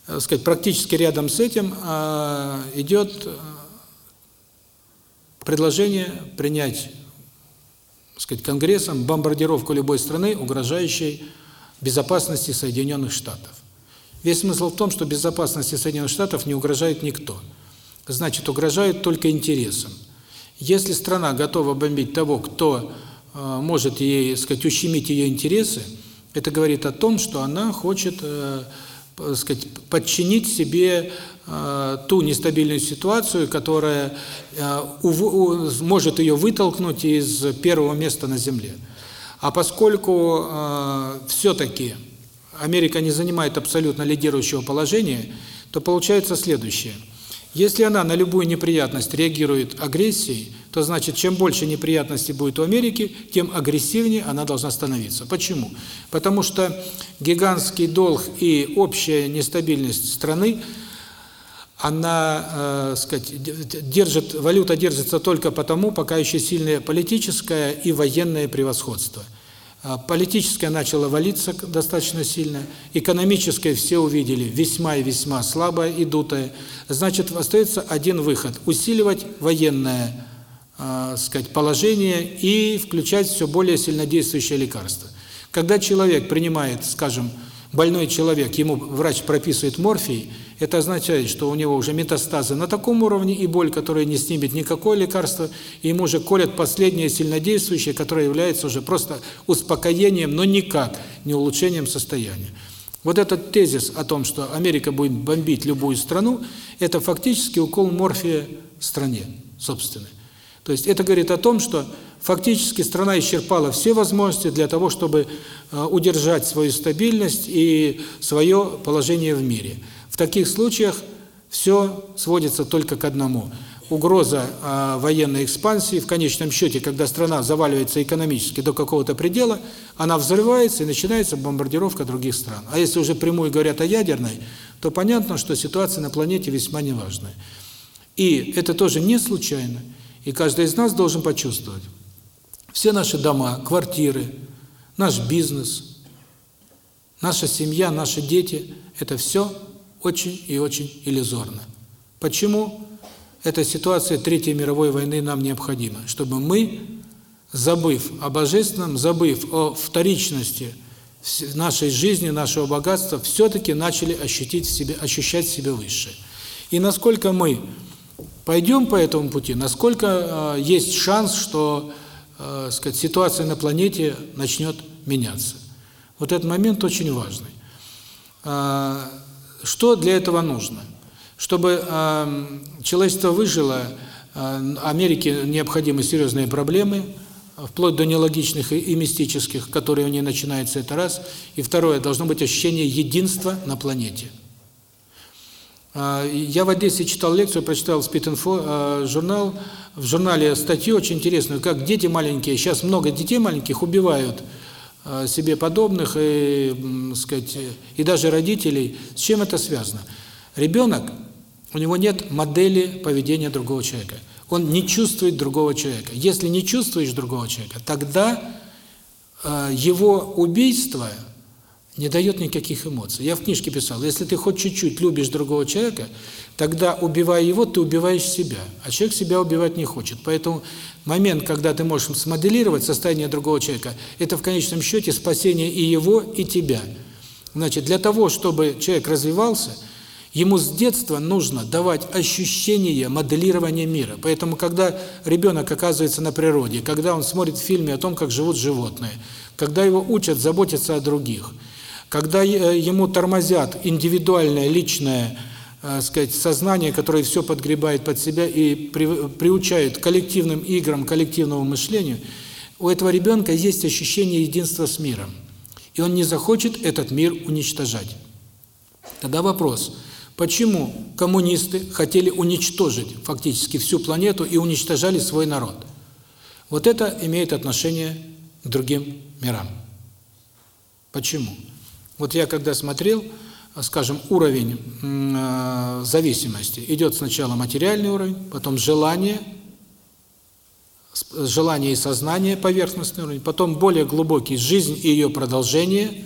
э, сказать, практически рядом с этим э, идет э, предложение принять, сказать, Конгрессом бомбардировку любой страны, угрожающей безопасности Соединенных Штатов. Весь смысл в том, что безопасности Соединенных Штатов не угрожает никто. Значит, угрожает только интересам. Если страна готова бомбить того, кто э, может ей, сказать, ущемить ее интересы, это говорит о том, что она хочет, э, сказать, подчинить себе э, ту нестабильную ситуацию, которая э, у, может ее вытолкнуть из первого места на Земле. А поскольку э, все-таки Америка не занимает абсолютно лидирующего положения, то получается следующее. Если она на любую неприятность реагирует агрессией, то значит, чем больше неприятностей будет у Америки, тем агрессивнее она должна становиться. Почему? Потому что гигантский долг и общая нестабильность страны – она, э, сказать, держит, валюта держится только потому, пока еще сильное политическое и военное превосходство. А политическое начало валиться достаточно сильно, экономическое все увидели весьма и весьма слабое и дутое. Значит, остается один выход – усиливать военное э, сказать, положение и включать все более сильнодействующие лекарства. Когда человек принимает, скажем, больной человек, ему врач прописывает морфий – это означает, что у него уже метастазы на таком уровне и боль, которая не снимет никакое лекарство, ему уже колят последнее сильнодействующее, которое является уже просто успокоением, но никак не улучшением состояния. Вот этот тезис о том, что Америка будет бомбить любую страну, это фактически укол морфия стране собственной. То есть это говорит о том, что фактически страна исчерпала все возможности для того, чтобы э, удержать свою стабильность и свое положение в мире. В таких случаях все сводится только к одному. угроза э, военной экспансии, в конечном счете, когда страна заваливается экономически до какого-то предела, она взрывается и начинается бомбардировка других стран. А если уже прямую говорят о ядерной, то понятно, что ситуация на планете весьма неважная. И это тоже не случайно, и каждый из нас должен почувствовать. Все наши дома, квартиры, наш бизнес, наша семья, наши дети – это все очень и очень иллюзорно. Почему? Эта ситуация Третьей мировой войны нам необходима, чтобы мы, забыв о божественном, забыв о вторичности нашей жизни, нашего богатства, все-таки начали ощутить в себе, ощущать себя выше. И насколько мы пойдем по этому пути, насколько э, есть шанс, что э, сказать, ситуация на планете начнет меняться. Вот этот момент очень важный. Э, что для этого нужно? Чтобы э, человечество выжило, э, Америке необходимы серьезные проблемы, вплоть до нелогичных и, и мистических, которые у нее начинаются, это раз. И второе, должно быть ощущение единства на планете. Я в Одессе читал лекцию, прочитал Спитинфо журнал, в журнале статью очень интересную, как дети маленькие, сейчас много детей маленьких убивают себе подобных и, сказать, и даже родителей. С чем это связано? Ребенок, у него нет модели поведения другого человека. Он не чувствует другого человека. Если не чувствуешь другого человека, тогда его убийство – не дает никаких эмоций. Я в книжке писал, если ты хоть чуть-чуть любишь другого человека, тогда, убивая его, ты убиваешь себя. А человек себя убивать не хочет. Поэтому момент, когда ты можешь смоделировать состояние другого человека, это в конечном счете спасение и его, и тебя. Значит, для того, чтобы человек развивался, ему с детства нужно давать ощущение моделирования мира. Поэтому, когда ребенок оказывается на природе, когда он смотрит фильмы о том, как живут животные, когда его учат заботиться о других – когда э, ему тормозят индивидуальное, личное, э, сказать, сознание, которое все подгребает под себя и при, приучает коллективным играм, коллективному мышлению, у этого ребенка есть ощущение единства с миром. И он не захочет этот мир уничтожать. Тогда вопрос, почему коммунисты хотели уничтожить фактически всю планету и уничтожали свой народ? Вот это имеет отношение к другим мирам. Почему? Вот я когда смотрел, скажем, уровень э, зависимости, идет сначала материальный уровень, потом желание, желание и сознание, поверхностный уровень, потом более глубокий жизнь и ее продолжение,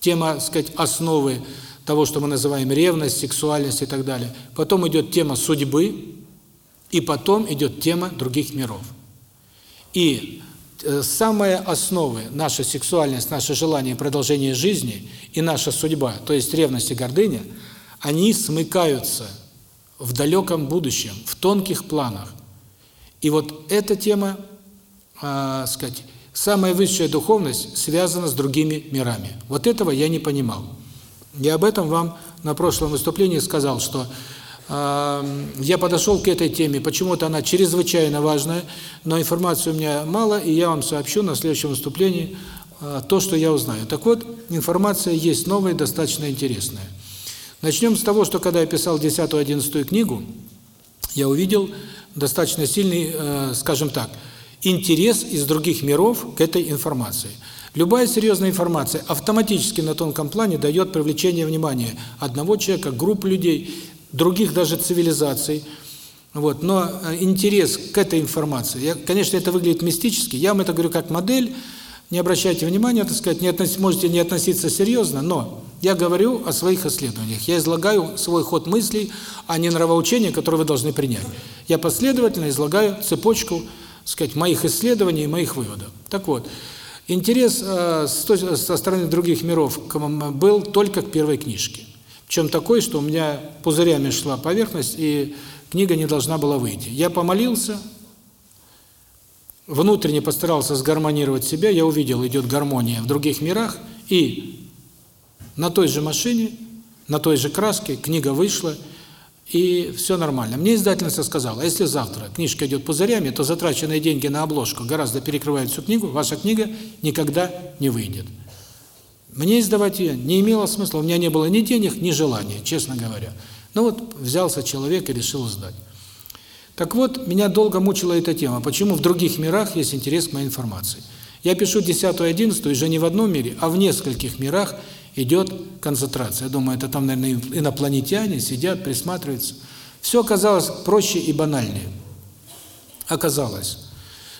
тема, сказать, основы того, что мы называем ревность, сексуальность и так далее. Потом идет тема судьбы, и потом идет тема других миров. И самые основы, наша сексуальность, наше желание продолжения жизни и наша судьба, то есть ревность и гордыня, они смыкаются в далеком будущем, в тонких планах. И вот эта тема, э, сказать, самая высшая духовность связана с другими мирами. Вот этого я не понимал. Я об этом вам на прошлом выступлении сказал, что я подошел к этой теме, почему-то она чрезвычайно важная, но информации у меня мало, и я вам сообщу на следующем выступлении а, то, что я узнаю. Так вот, информация есть новая, достаточно интересная. Начнем с того, что когда я писал 10-11 книгу, я увидел достаточно сильный, э, скажем так, интерес из других миров к этой информации. Любая серьезная информация автоматически на тонком плане дает привлечение внимания одного человека, группы людей, других даже цивилизаций. Вот, но э, интерес к этой информации, я, конечно, это выглядит мистически, я вам это говорю как модель, не обращайте внимания, так сказать, не относ, можете не относиться серьезно, но я говорю о своих исследованиях, я излагаю свой ход мыслей, а не нравоучение, которое вы должны принять. Я последовательно излагаю цепочку, так сказать, моих исследований и моих выводов. Так вот, интерес э, со стороны других миров был только к первой книжке. Чем такой, что у меня пузырями шла поверхность, и книга не должна была выйти. Я помолился, внутренне постарался сгармонировать себя, я увидел, идет гармония в других мирах, и на той же машине, на той же краске книга вышла, и все нормально. Мне издательница сказала, если завтра книжка идет пузырями, то затраченные деньги на обложку гораздо перекрывают всю книгу, ваша книга никогда не выйдет. Мне издавать ее не имело смысла, у меня не было ни денег, ни желания, честно говоря. Ну вот взялся человек и решил сдать. Так вот, меня долго мучила эта тема, почему в других мирах есть интерес к моей информации. Я пишу 10 11 и уже не в одном мире, а в нескольких мирах идет концентрация. Я думаю, это там, наверное, инопланетяне сидят, присматриваются. Все оказалось проще и банальнее. Оказалось,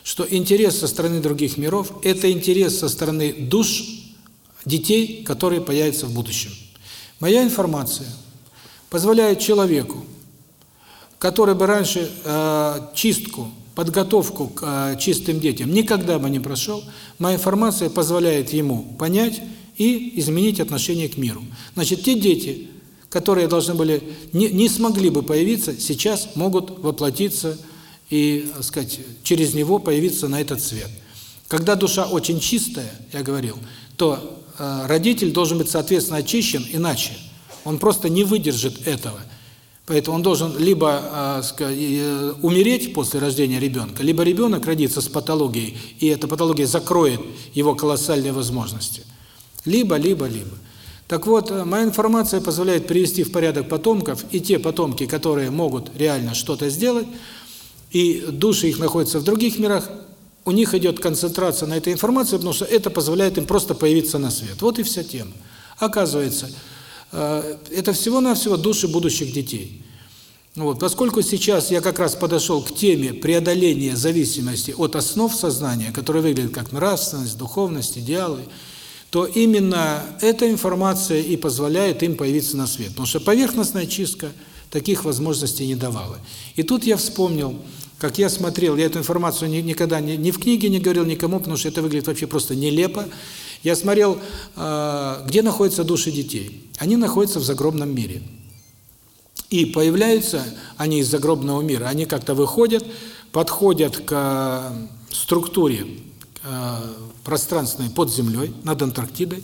что интерес со стороны других миров – это интерес со стороны душ детей, которые появятся в будущем. Моя информация позволяет человеку, который бы раньше э, чистку, подготовку к э, чистым детям никогда бы не прошел, моя информация позволяет ему понять и изменить отношение к миру. Значит, те дети, которые должны были не, не смогли бы появиться, сейчас могут воплотиться и, так сказать, через него появиться на этот свет. Когда душа очень чистая, я говорил, то э, родитель должен быть соответственно очищен, иначе он просто не выдержит этого. Поэтому он должен либо э, э, умереть после рождения ребенка, либо ребенок родится с патологией, и эта патология закроет его колоссальные возможности. Либо, либо, либо. Так вот, э, моя информация позволяет привести в порядок потомков, и те потомки, которые могут реально что-то сделать, и души их находятся в других мирах, у них идет концентрация на этой информации, потому что это позволяет им просто появиться на свет. Вот и вся тема. Оказывается, э, это всего-навсего души будущих детей. Вот, поскольку сейчас я как раз подошел к теме преодоления зависимости от основ сознания, которые выглядят как нравственность, духовность, идеалы, то именно эта информация и позволяет им появиться на свет. Потому что поверхностная чистка таких возможностей не давала. И тут я вспомнил, как я смотрел, я эту информацию никогда ни, ни в книге не говорил никому, потому что это выглядит вообще просто нелепо. Я смотрел, а, где находятся души детей. Они находятся в загробном мире. И появляются они из загробного мира, они как-то выходят, подходят к структуре Э, пространственной под землей, над Антарктидой,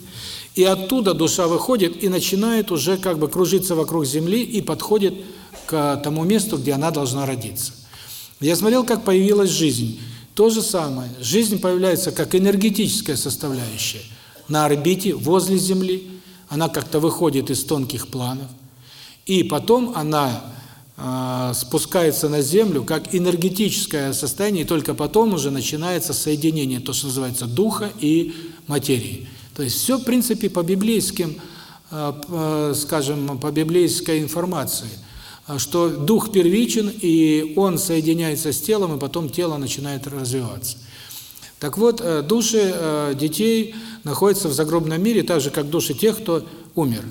и оттуда душа выходит и начинает уже как бы кружиться вокруг Земли и подходит к тому месту, где она должна родиться. Я смотрел, как появилась жизнь. То же самое. Жизнь появляется как энергетическая составляющая на орбите, возле Земли. Она как-то выходит из тонких планов. И потом она а, спускается на землю как энергетическое состояние, и только потом уже начинается соединение, то, что называется, духа и материи. То есть все, в принципе, по библейским, а, скажем, по библейской информации, что дух первичен, и он соединяется с телом, и потом тело начинает развиваться. Так вот, э, души э, детей находятся в загробном мире, так же, как души тех, кто умер.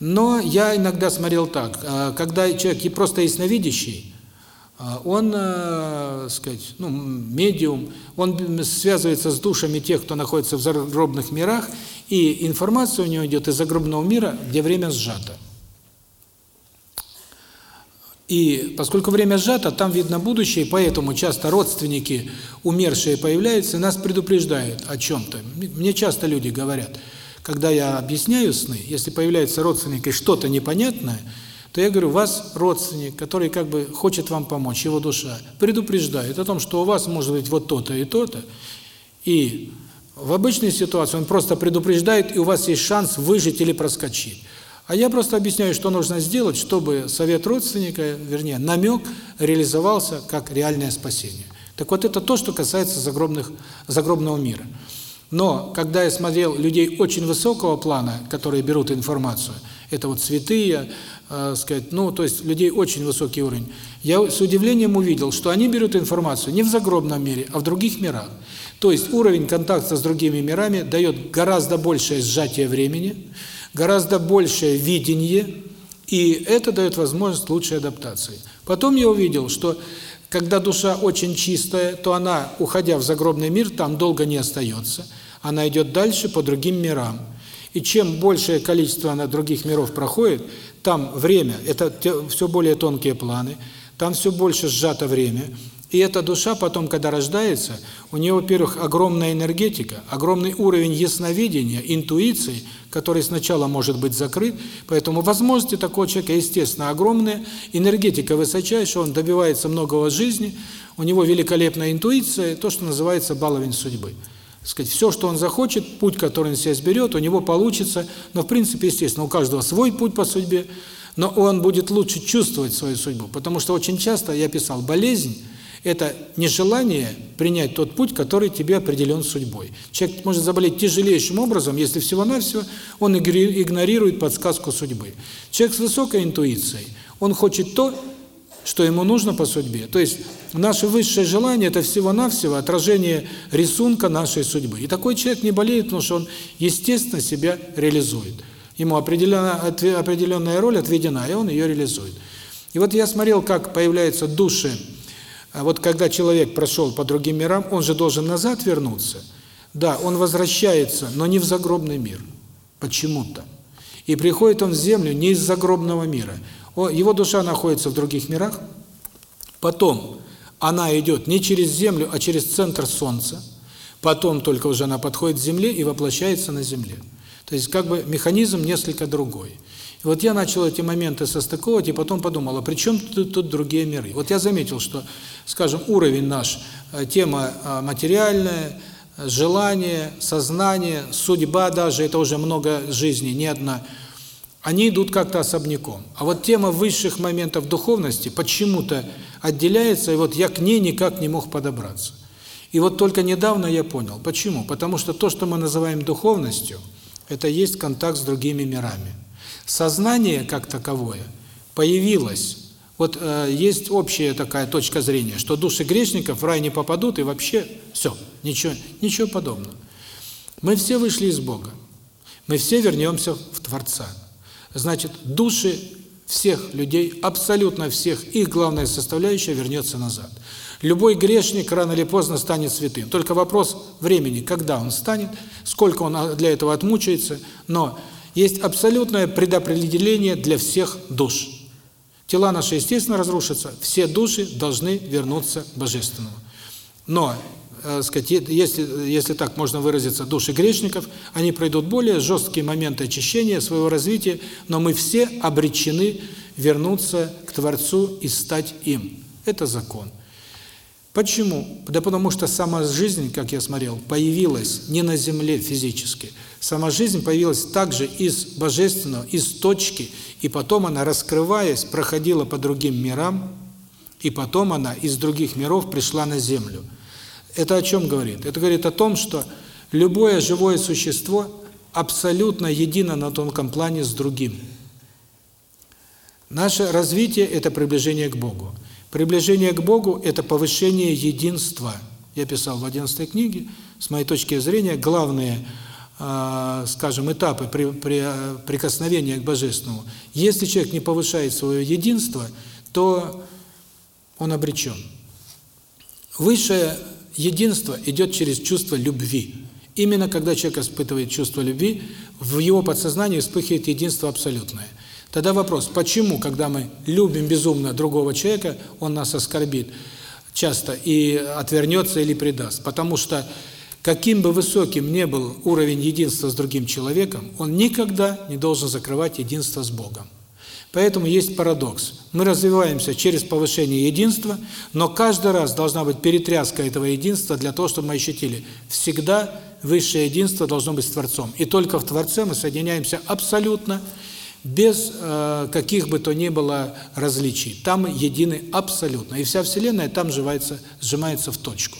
Но я иногда смотрел так, а, когда человек просто ясновидящий, а, он, э, сказать, ну, медиум, он связывается с душами тех, кто находится в загробных мирах, и информация у него идет из загробного мира, где время сжато. И поскольку время сжато, там видно будущее, поэтому часто родственники умершие появляются и нас предупреждают о чем-то. Мне часто люди говорят – когда я объясняю сны, если появляется родственник и что-то непонятное, то я говорю, у вас родственник, который как бы хочет вам помочь, его душа, предупреждает о том, что у вас может быть вот то-то и то-то, и в обычной ситуации он просто предупреждает, и у вас есть шанс выжить или проскочить. А я просто объясняю, что нужно сделать, чтобы совет родственника, вернее, намек реализовался как реальное спасение. Так вот, это то, что касается загробных, загробного мира. Но когда я смотрел людей очень высокого плана, которые берут информацию, это вот святые, э, сказать, ну, то есть людей очень высокий уровень, я с удивлением увидел, что они берут информацию не в загробном мире, а в других мирах. То есть уровень контакта с другими мирами дает гораздо большее сжатие времени, гораздо большее видение, и это дает возможность лучшей адаптации. Потом я увидел, что когда душа очень чистая, то она, уходя в загробный мир, там долго не остается – она идет дальше по другим мирам. И чем большее количество она других миров проходит, там время, это все более тонкие планы, там все больше сжато время. И эта душа потом, когда рождается, у нее, во-первых, огромная энергетика, огромный уровень ясновидения, интуиции, который сначала может быть закрыт, поэтому возможности такого человека, естественно, огромные, энергетика высочайшая, он добивается многого жизни, у него великолепная интуиция, то, что называется баловень судьбы. Сказать, все, что он захочет, путь, который он себе изберет, у него получится. Но, в принципе, естественно, у каждого свой путь по судьбе. Но он будет лучше чувствовать свою судьбу, потому что очень часто, я писал, болезнь – это нежелание принять тот путь, который тебе определен судьбой. Человек может заболеть тяжелейшим образом, если всего-навсего он игнорирует подсказку судьбы. Человек с высокой интуицией, он хочет то, что ему нужно по судьбе. То есть наше высшее желание – это всего-навсего отражение рисунка нашей судьбы. И такой человек не болеет, потому что он, естественно, себя реализует. Ему определенная, определенная роль отведена, и он ее реализует. И вот я смотрел, как появляются души. А вот когда человек прошел по другим мирам, он же должен назад вернуться. Да, он возвращается, но не в загробный мир. Почему-то. И приходит он в землю не из загробного мира. Его душа находится в других мирах. Потом она идет не через землю, а через центр Солнца. Потом только уже она подходит к Земле и воплощается на Земле. То есть как бы механизм несколько другой. Вот я начал эти моменты состыковывать, и потом подумал, а при чем тут, тут другие миры? Вот я заметил, что, скажем, уровень наш, э, тема э, материальная, желание, сознание, судьба даже, это уже много жизней, не одна – они идут как-то особняком. А вот тема высших моментов духовности почему-то отделяется, и вот я к ней никак не мог подобраться. И вот только недавно я понял. Почему? Потому что то, что мы называем духовностью, это есть контакт с другими мирами. Сознание, как таковое, появилось. Вот э, есть общая такая точка зрения, что души грешников в рай не попадут, и вообще все, ничего, ничего подобного. Мы все вышли из Бога. Мы все вернемся в Творца. Значит, души всех людей, абсолютно всех, их главная составляющая вернется назад. Любой грешник рано или поздно станет святым. Только вопрос времени, когда он станет, сколько он для этого отмучается, но есть абсолютное предопределение для всех душ. Тела наши, естественно, разрушатся, все души должны вернуться к Божественному. Но э, сказать, если, если так можно выразиться, души грешников, они пройдут более жесткие моменты очищения своего развития, но мы все обречены вернуться к Творцу и стать им. Это закон. Почему? Да потому что сама жизнь, как я смотрел, появилась не на земле физически. Сама жизнь появилась также из божественного, из точки, и потом она, раскрываясь, проходила по другим мирам, и потом она из других миров пришла на землю. Это о чем говорит? Это говорит о том, что любое живое существо абсолютно едино на тонком плане с другим. Наше развитие – это приближение к Богу. Приближение к Богу – это повышение единства. Я писал в 11 книге, с моей точки зрения, главные, э, скажем, этапы при, при, прикосновения к Божественному. Если человек не повышает свое единство, то он обречен. Высшее единство идет через чувство любви. Именно когда человек испытывает чувство любви, в его подсознании вспыхивает единство абсолютное. Тогда вопрос, почему, когда мы любим безумно другого человека, он нас оскорбит часто и отвернется или предаст? Потому что каким бы высоким ни был уровень единства с другим человеком, он никогда не должен закрывать единство с Богом. Поэтому есть парадокс. Мы развиваемся через повышение единства, но каждый раз должна быть перетряска этого единства для того, чтобы мы ощутили. Всегда высшее единство должно быть с Творцом. И только в Творце мы соединяемся абсолютно, без э, каких бы то ни было различий. Там едины абсолютно. И вся Вселенная там сжимается, сжимается в точку.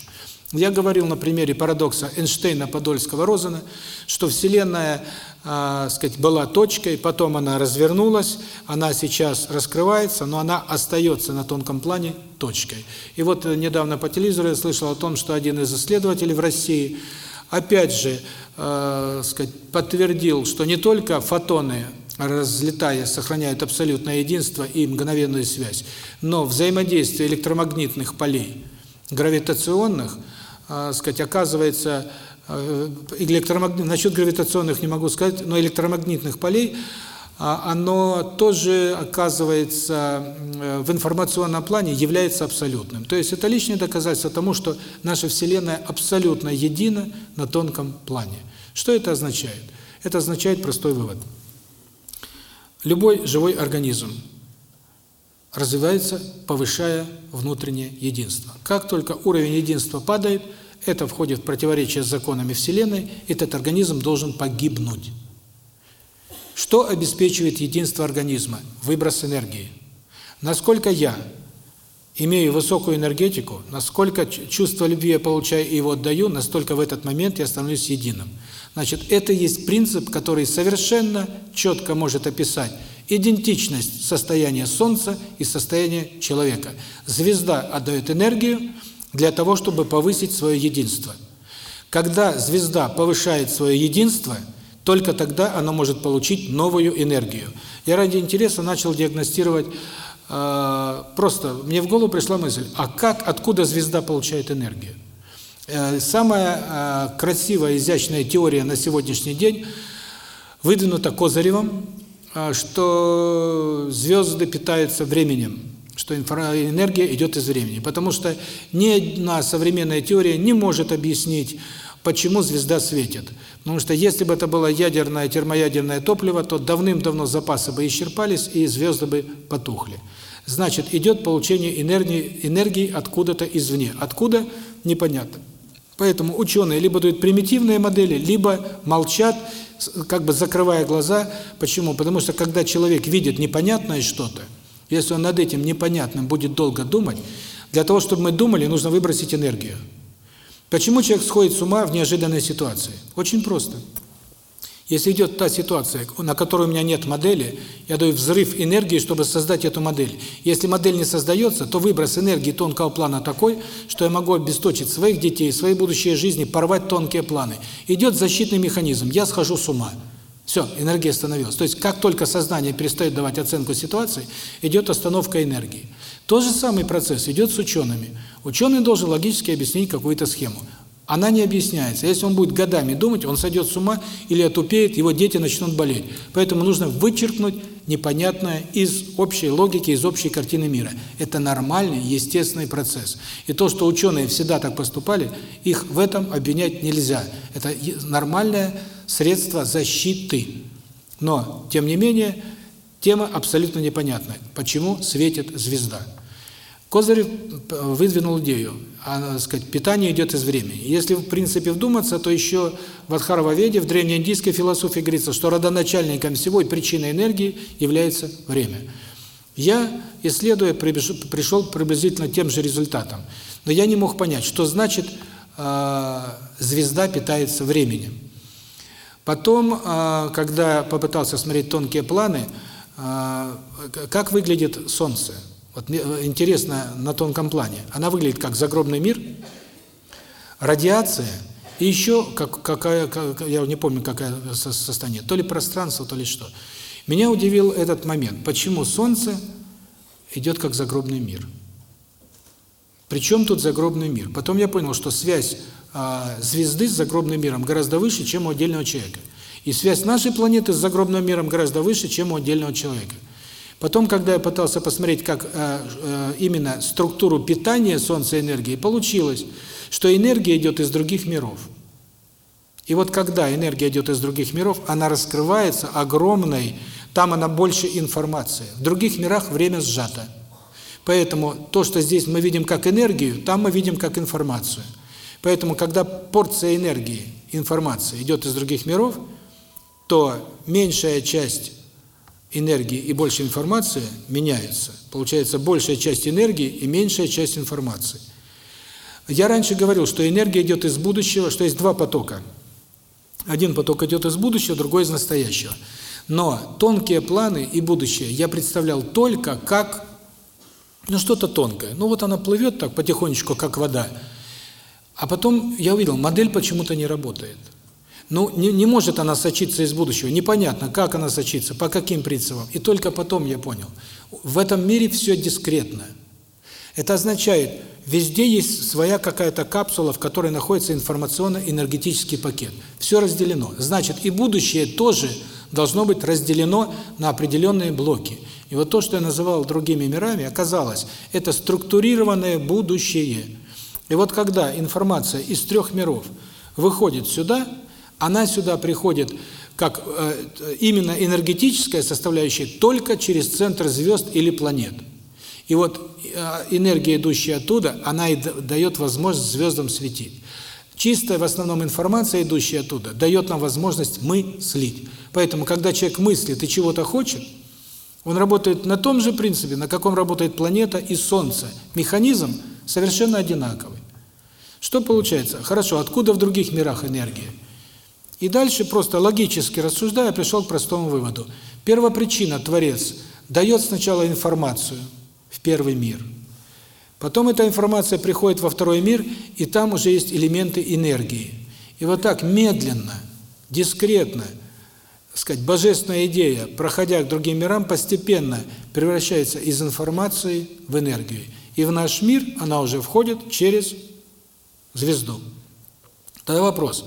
Я говорил на примере парадокса Эйнштейна, Подольского, Розена, что Вселенная э, сказать, была точкой, потом она развернулась, она сейчас раскрывается, но она остается на тонком плане точкой. И вот э, недавно по телевизору я слышал о том, что один из исследователей в России, опять же, э, сказать, подтвердил, что не только фотоны, разлетая, сохраняют абсолютное единство и мгновенную связь, но взаимодействие электромагнитных полей, гравитационных, э, сказать, оказывается Э, электромагнит, насчет гравитационных не могу сказать, но электромагнитных полей, а, оно тоже оказывается в информационном плане является абсолютным. То есть это лишнее доказательство тому, что наша Вселенная абсолютно едина на тонком плане. Что это означает? Это означает простой вывод. Любой живой организм развивается, повышая внутреннее единство. Как только уровень единства падает – это входит в противоречие с законами Вселенной, этот организм должен погибнуть. Что обеспечивает единство организма? Выброс энергии. Насколько я имею высокую энергетику, насколько чувство любви я получаю и его отдаю, настолько в этот момент я становлюсь единым. Значит, это есть принцип, который совершенно четко может описать идентичность состояния Солнца и состояния человека. Звезда отдает энергию для того, чтобы повысить свое единство. Когда звезда повышает свое единство, только тогда она может получить новую энергию. Я ради интереса начал диагностировать э, просто мне в голову пришла мысль: а как откуда звезда получает энергию? Э, самая э, красивая, изящная теория на сегодняшний день выдвинута Козыревым а, что звезды питаются временем, что энергия идет из времени. Потому что ни одна современная теория не может объяснить, почему звезда светит. Потому что если бы это было ядерное, термоядерное топливо, то давным-давно запасы бы исчерпались, и звезды бы потухли. Значит, идет получение энергии, энергии откуда-то извне. Откуда? Непонятно. Поэтому ученые либо дают примитивные модели, либо молчат как бы закрывая глаза. Почему? Потому что когда человек видит непонятное что-то, если он над этим непонятным будет долго думать, для того, чтобы мы думали, нужно выбросить энергию. Почему человек сходит с ума в неожиданной ситуации? Очень просто. Если идет та ситуация, на которой у меня нет модели, я даю взрыв энергии, чтобы создать эту модель. Если модель не создается, то выброс энергии тонкого плана такой, что я могу обесточить своих детей, свои будущие жизни, порвать тонкие планы. Идет защитный механизм, я схожу с ума. Все, энергия остановилась. То есть, как только сознание перестает давать оценку ситуации, идет остановка энергии. Тот же самый процесс идет с учеными. Ученый должен логически объяснить какую-то схему. Она не объясняется. Если он будет годами думать, он сойдет с ума или отупеет, его дети начнут болеть. Поэтому нужно вычеркнуть непонятное из общей логики, из общей картины мира. Это нормальный, естественный процесс. И то, что ученые всегда так поступали, их в этом обвинять нельзя. Это нормальное средство защиты. Но, тем не менее, тема абсолютно непонятная. Почему светит звезда? Козырев выдвинул идею, а, сказать, питание идет из времени. Если, в принципе, вдуматься, то еще в Адхарваведе, в древнеиндийской философии говорится, что родоначальником всего и причиной энергии является время. Я, исследуя, пришел приблизительно тем же результатам. Но я не мог понять, что значит э, звезда питается временем. Потом, э, когда попытался смотреть тонкие планы, э, как выглядит Солнце – вот э, интересно на тонком плане. Она выглядит как загробный мир, радиация и еще как, какая, как, я не помню, какое состояние, то ли пространство, то ли что. Меня удивил этот момент. Почему Солнце идет как загробный мир? Причем тут загробный мир? Потом я понял, что связь а, звезды с загробным миром гораздо выше, чем у отдельного человека. И связь нашей планеты с загробным миром гораздо выше, чем у отдельного человека. Потом, когда я пытался посмотреть, как э, э, именно структуру питания Солнца энергии, получилось, что энергия идет из других миров. И вот когда энергия идет из других миров, она раскрывается огромной, там она больше информации. В других мирах время сжато. Поэтому то, что здесь мы видим как энергию, там мы видим как информацию. Поэтому, когда порция энергии, информации идет из других миров, то меньшая часть энергии и больше информации меняются. Получается большая часть энергии и меньшая часть информации. Я раньше говорил, что энергия идет из будущего, что есть два потока. Один поток идет из будущего, другой из настоящего. Но тонкие планы и будущее я представлял только как ну что-то тонкое. Ну вот она плывет так потихонечку, как вода. А потом я увидел, модель почему-то не работает. Ну, не, не может она сочиться из будущего. Непонятно, как она сочится, по каким принципам. И только потом я понял. В этом мире все дискретно. Это означает, везде есть своя какая-то капсула, в которой находится информационно-энергетический пакет. Все разделено. Значит, и будущее тоже должно быть разделено на определенные блоки. И вот то, что я называл другими мирами, оказалось, это структурированное будущее. И вот когда информация из трех миров выходит сюда – она сюда приходит как э, именно энергетическая составляющая только через центр звезд или планет. И вот э, энергия, идущая оттуда, она и дает возможность звездам светить. Чистая, в основном, информация, идущая оттуда, дает нам возможность мыслить. Поэтому, когда человек мыслит и чего-то хочет, он работает на том же принципе, на каком работает планета и Солнце. Механизм совершенно одинаковый. Что получается? Хорошо, откуда в других мирах энергия? И дальше просто логически рассуждая, пришел к простому выводу. Первопричина, Творец, дает сначала информацию в первый мир. Потом эта информация приходит во второй мир, и там уже есть элементы энергии. И вот так медленно, дискретно, сказать, божественная идея, проходя к другим мирам, постепенно превращается из информации в энергию. И в наш мир она уже входит через звезду. Тогда вопрос.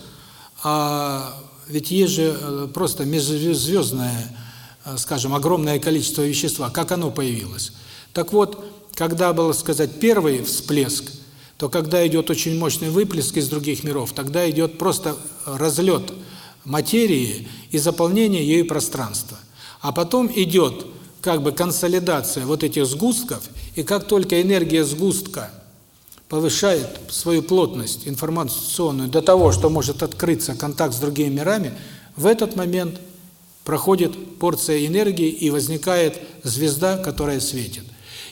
А ведь есть же э, просто межзвездное, э, скажем, огромное количество вещества. Как оно появилось? Так вот, когда был, сказать, первый всплеск, то когда идет очень мощный выплеск из других миров, тогда идет просто разлет материи и заполнение ею пространства. А потом идет как бы консолидация вот этих сгустков, и как только энергия сгустка повышает свою плотность информационную до того, что может открыться контакт с другими мирами, в этот момент проходит порция энергии и возникает звезда, которая светит.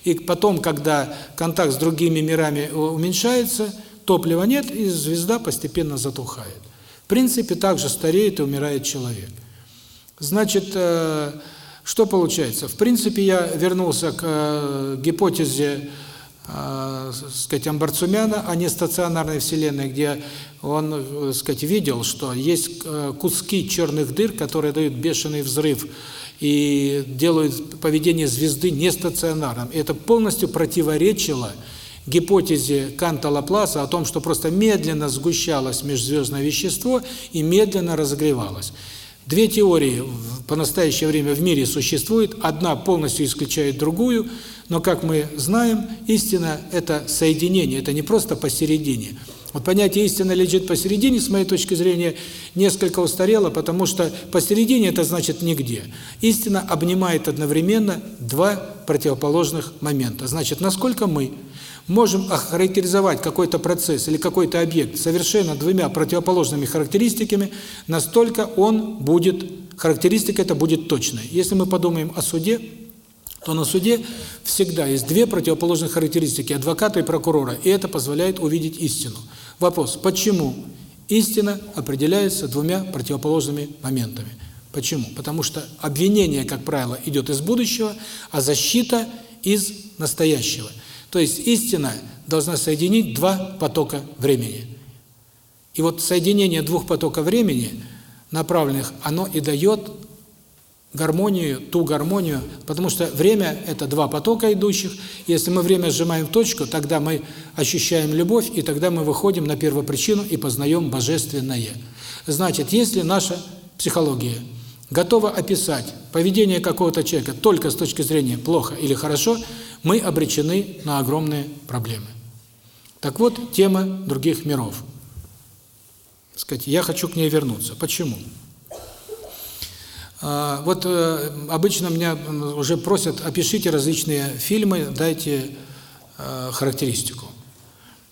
И потом, когда контакт с другими мирами уменьшается, топлива нет, и звезда постепенно затухает. В принципе, также стареет и умирает человек. Значит, э, что получается? В принципе, я вернулся к э, гипотезе, э, сказать, Амбарцумяна о нестационарной Вселенной, где он, сказать, видел, что есть куски черных дыр, которые дают бешеный взрыв и делают поведение звезды нестационарным. И это полностью противоречило гипотезе Канта-Лапласа о том, что просто медленно сгущалось межзвездное вещество и медленно разогревалось. Две теории по настоящее время в мире существуют, одна полностью исключает другую, но, как мы знаем, истина – это соединение, это не просто посередине. Вот понятие «истина лежит посередине», с моей точки зрения, несколько устарело, потому что посередине – это значит нигде. Истина обнимает одновременно два противоположных момента. Значит, насколько мы можем охарактеризовать какой-то процесс или какой-то объект совершенно двумя противоположными характеристиками, настолько он будет, характеристика это будет точной. Если мы подумаем о суде, то на суде всегда есть две противоположных характеристики – адвоката и прокурора, и это позволяет увидеть истину. Вопрос – почему истина определяется двумя противоположными моментами? Почему? Потому что обвинение, как правило, идет из будущего, а защита – из настоящего – то есть истина должна соединить два потока времени. И вот соединение двух потоков времени, направленных, оно и дает гармонию, ту гармонию, потому что время – это два потока идущих. Если мы время сжимаем в точку, тогда мы ощущаем любовь, и тогда мы выходим на первопричину и познаем божественное. Значит, если наша психология готова описать поведение какого-то человека только с точки зрения плохо или хорошо – мы обречены на огромные проблемы. Так вот, тема других миров. Сказать, я хочу к ней вернуться. Почему? А, вот э, обычно меня уже просят, опишите различные фильмы, дайте э, характеристику.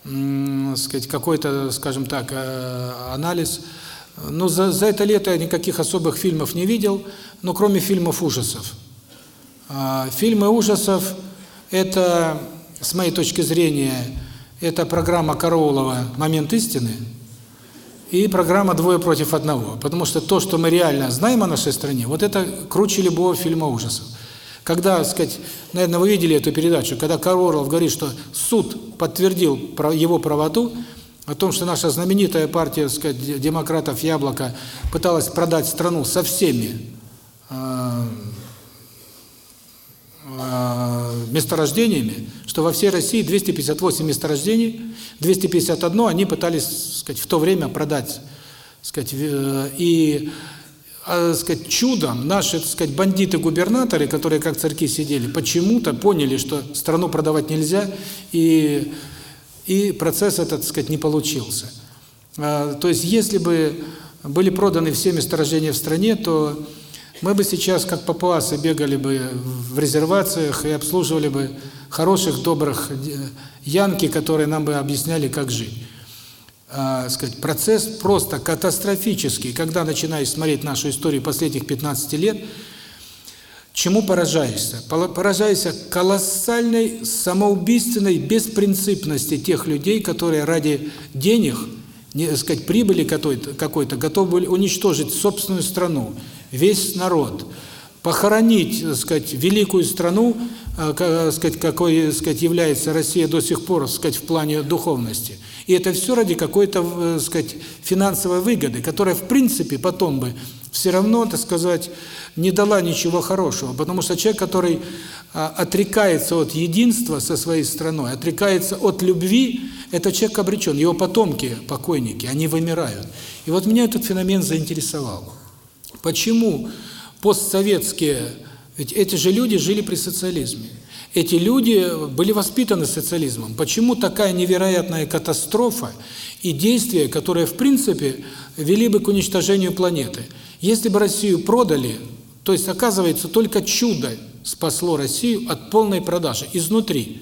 Сказать, какой-то, скажем так, э, анализ. Но за, за это лето я никаких особых фильмов не видел, но кроме фильмов ужасов. А, фильмы ужасов это, с моей точки зрения, это программа Караулова «Момент истины» и программа «Двое против одного». Потому что то, что мы реально знаем о нашей стране, вот это круче любого фильма ужасов. Когда, сказать, наверное, вы видели эту передачу, когда Караулов говорит, что суд подтвердил его правоту, о том, что наша знаменитая партия, сказать, демократов «Яблоко» пыталась продать страну со всеми э, Э, месторождениями, что во всей России 258 месторождений, 251 они пытались, сказать, в то время продать, сказать, э, и а, сказать, чудом наши, так сказать, бандиты-губернаторы, которые как царьки сидели, почему-то поняли, что страну продавать нельзя, и и процесс этот, так сказать, не получился. А, то есть, если бы были проданы все месторождения в стране, то мы бы сейчас, как папуасы, бегали бы в резервациях и обслуживали бы хороших, добрых янки, которые нам бы объясняли, как жить. э, сказать, процесс просто катастрофический, когда начинаешь смотреть нашу историю последних 15 лет, чему поражаешься? Поражаешься колоссальной самоубийственной беспринципности тех людей, которые ради денег, не сказать, прибыли какой-то, какой-то готовы были уничтожить собственную страну, весь народ, похоронить, так сказать, великую страну, так э, сказать, какой, так сказать, является Россия до сих пор, так сказать, в плане духовности. И это все ради какой-то, так сказать, финансовой выгоды, которая, в принципе, потом бы все равно, так сказать, не дала ничего хорошего, потому что человек, который а, отрекается от единства со своей страной, отрекается от любви, это человек обречен. Его потомки, покойники, они вымирают. И вот меня этот феномен заинтересовал. Почему постсоветские, ведь эти же люди жили при социализме. Эти люди были воспитаны социализмом. Почему такая невероятная катастрофа и действия, которые в принципе вели бы к уничтожению планеты? Если бы Россию продали, то есть оказывается только чудо спасло Россию от полной продажи изнутри.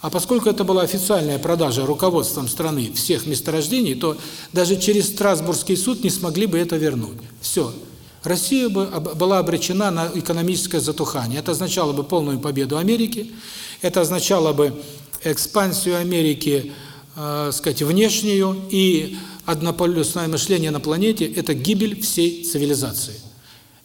А поскольку это была официальная продажа руководством страны всех месторождений, то даже через Страсбургский суд не смогли бы это вернуть. Все. Россия бы была обречена на экономическое затухание. Это означало бы полную победу Америки, это означало бы экспансию Америки, э, сказать, внешнюю, и однополюсное мышление на планете – это гибель всей цивилизации.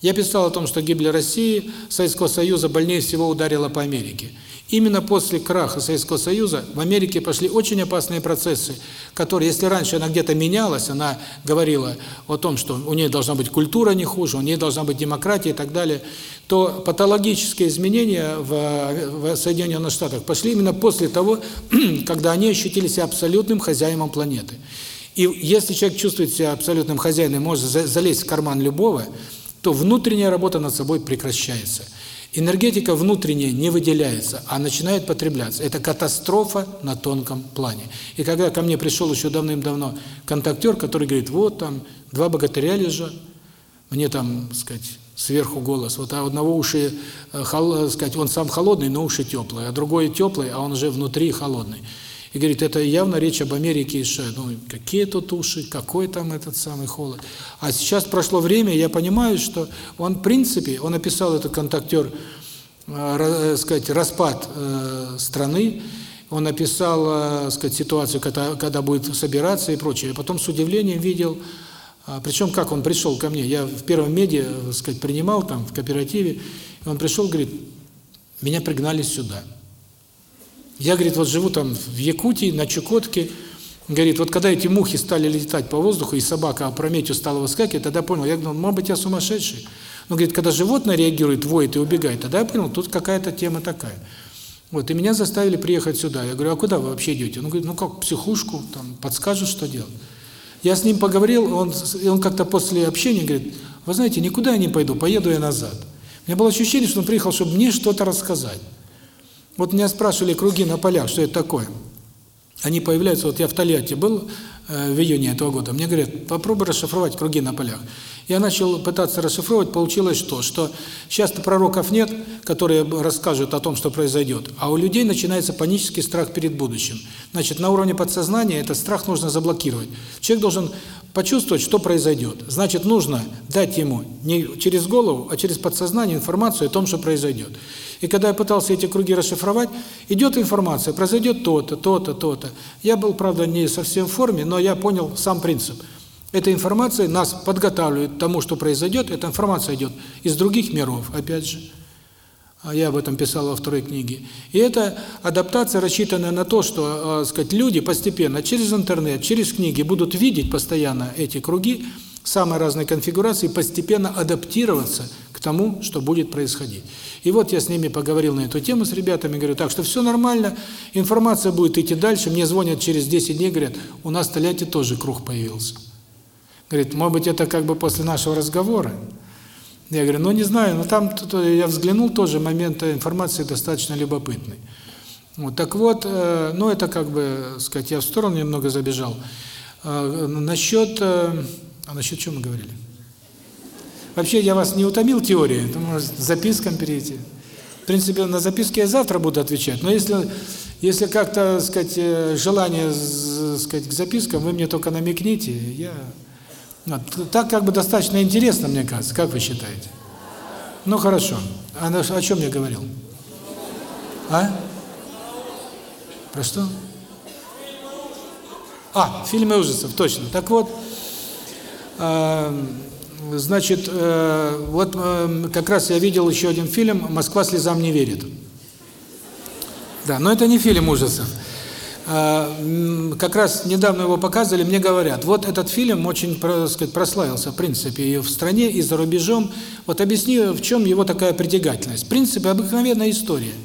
Я писал о том, что гибель России, Советского Союза больнее всего ударила по Америке. Именно после краха Советского Союза в Америке пошли очень опасные процессы, которые, если раньше она где-то менялась, она говорила о том, что у нее должна быть культура не хуже, у нее должна быть демократия и так далее, то патологические изменения в, в Соединенных Штатах пошли именно после того, когда они ощутили себя абсолютным хозяином планеты. И если человек чувствует себя абсолютным хозяином, может залезть в карман любого, то внутренняя работа над собой прекращается – Энергетика внутренняя не выделяется, а начинает потребляться. Это катастрофа на тонком плане. И когда ко мне пришел еще давным-давно контактер, который говорит, вот там два богатыря лежат, мне там, сказать, сверху голос, вот а одного уши, э, хол, сказать, он сам холодный, но уши теплые, а другой теплый, а он уже внутри холодный. И говорит, это явно речь об Америке и США. Ну, какие тут уши, какой там этот самый холод. А сейчас прошло время, я понимаю, что он, в принципе, он описал этот контактер, э, э сказать, распад э, страны, он описал, э, сказать, ситуацию, когда, когда будет собираться и прочее. Я потом с удивлением видел, э, причем как он пришел ко мне. Я в первом медиа, э, сказать, принимал там, в кооперативе, и он пришел, говорит, меня пригнали сюда. Я, говорит, вот живу там в Якутии, на Чукотке. Говорит, вот когда эти мухи стали летать по воздуху, и собака опрометью стала выскакивать, тогда понял, я говорю, может быть, я сумасшедший. Но, говорит, когда животное реагирует, воет и убегает, тогда я понял, тут какая-то тема такая. Вот, и меня заставили приехать сюда. Я говорю, а куда вы вообще идете? Он говорит, ну как, психушку, там, подскажут, что делать. Я с ним поговорил, он, он как-то после общения говорит, вы знаете, никуда я не пойду, поеду я назад. У меня было ощущение, что он приехал, чтобы мне что-то рассказать. Вот меня спрашивали круги на полях, что это такое. Они появляются, вот я в Тольятти был в июне этого года, мне говорят, попробуй расшифровать круги на полях. Я начал пытаться расшифровать, получилось что? Что часто пророков нет, которые расскажут о том, что произойдет, а у людей начинается панический страх перед будущим. Значит, на уровне подсознания этот страх нужно заблокировать. Человек должен почувствовать, что произойдет. Значит, нужно дать ему не через голову, а через подсознание информацию о том, что произойдет. И когда я пытался эти круги расшифровать, идет информация, произойдет то-то, то-то, то-то. Я был, правда, не совсем в форме, но я понял сам принцип. Эта информация нас подготавливает к тому, что произойдет. Эта информация идет из других миров, опять же. А я об этом писал во второй книге. И это адаптация, рассчитанная на то, что, э, сказать, люди постепенно через интернет, через книги будут видеть постоянно эти круги, самые разные конфигурации, постепенно адаптироваться к тому, что будет происходить. И вот я с ними поговорил на эту тему с ребятами, говорю, так что все нормально, информация будет идти дальше. Мне звонят через 10 дней, говорят, у нас в Тольятти тоже круг появился. Говорит, может быть, это как бы после нашего разговора. Я говорю, ну не знаю, но там я взглянул тоже, момент информации достаточно любопытный. Вот, так вот, э, ну это как бы, сказать, я в сторону немного забежал. Э, насчет, э, а насчет чего мы говорили? Вообще я вас не утомил теорией, то может запискам перейти. В принципе, на записки я завтра буду отвечать, но если Если как-то, сказать, э, желание, сказать, к запискам, вы мне только намекните, я... Вот, так как бы достаточно интересно, мне кажется, как вы считаете? Ну, хорошо. А о чем я говорил? А? Про что? А, фильмы ужасов, точно. Так вот, э, значит, э, вот э, как раз я видел еще один фильм «Москва слезам не верит». Да, но это не фильм ужасов. Э, как раз недавно его показывали, мне говорят, вот этот фильм очень, сказать, прославился, в принципе, и в стране, и за рубежом. Вот объясни, в чем его такая притягательность. В принципе, обыкновенная история –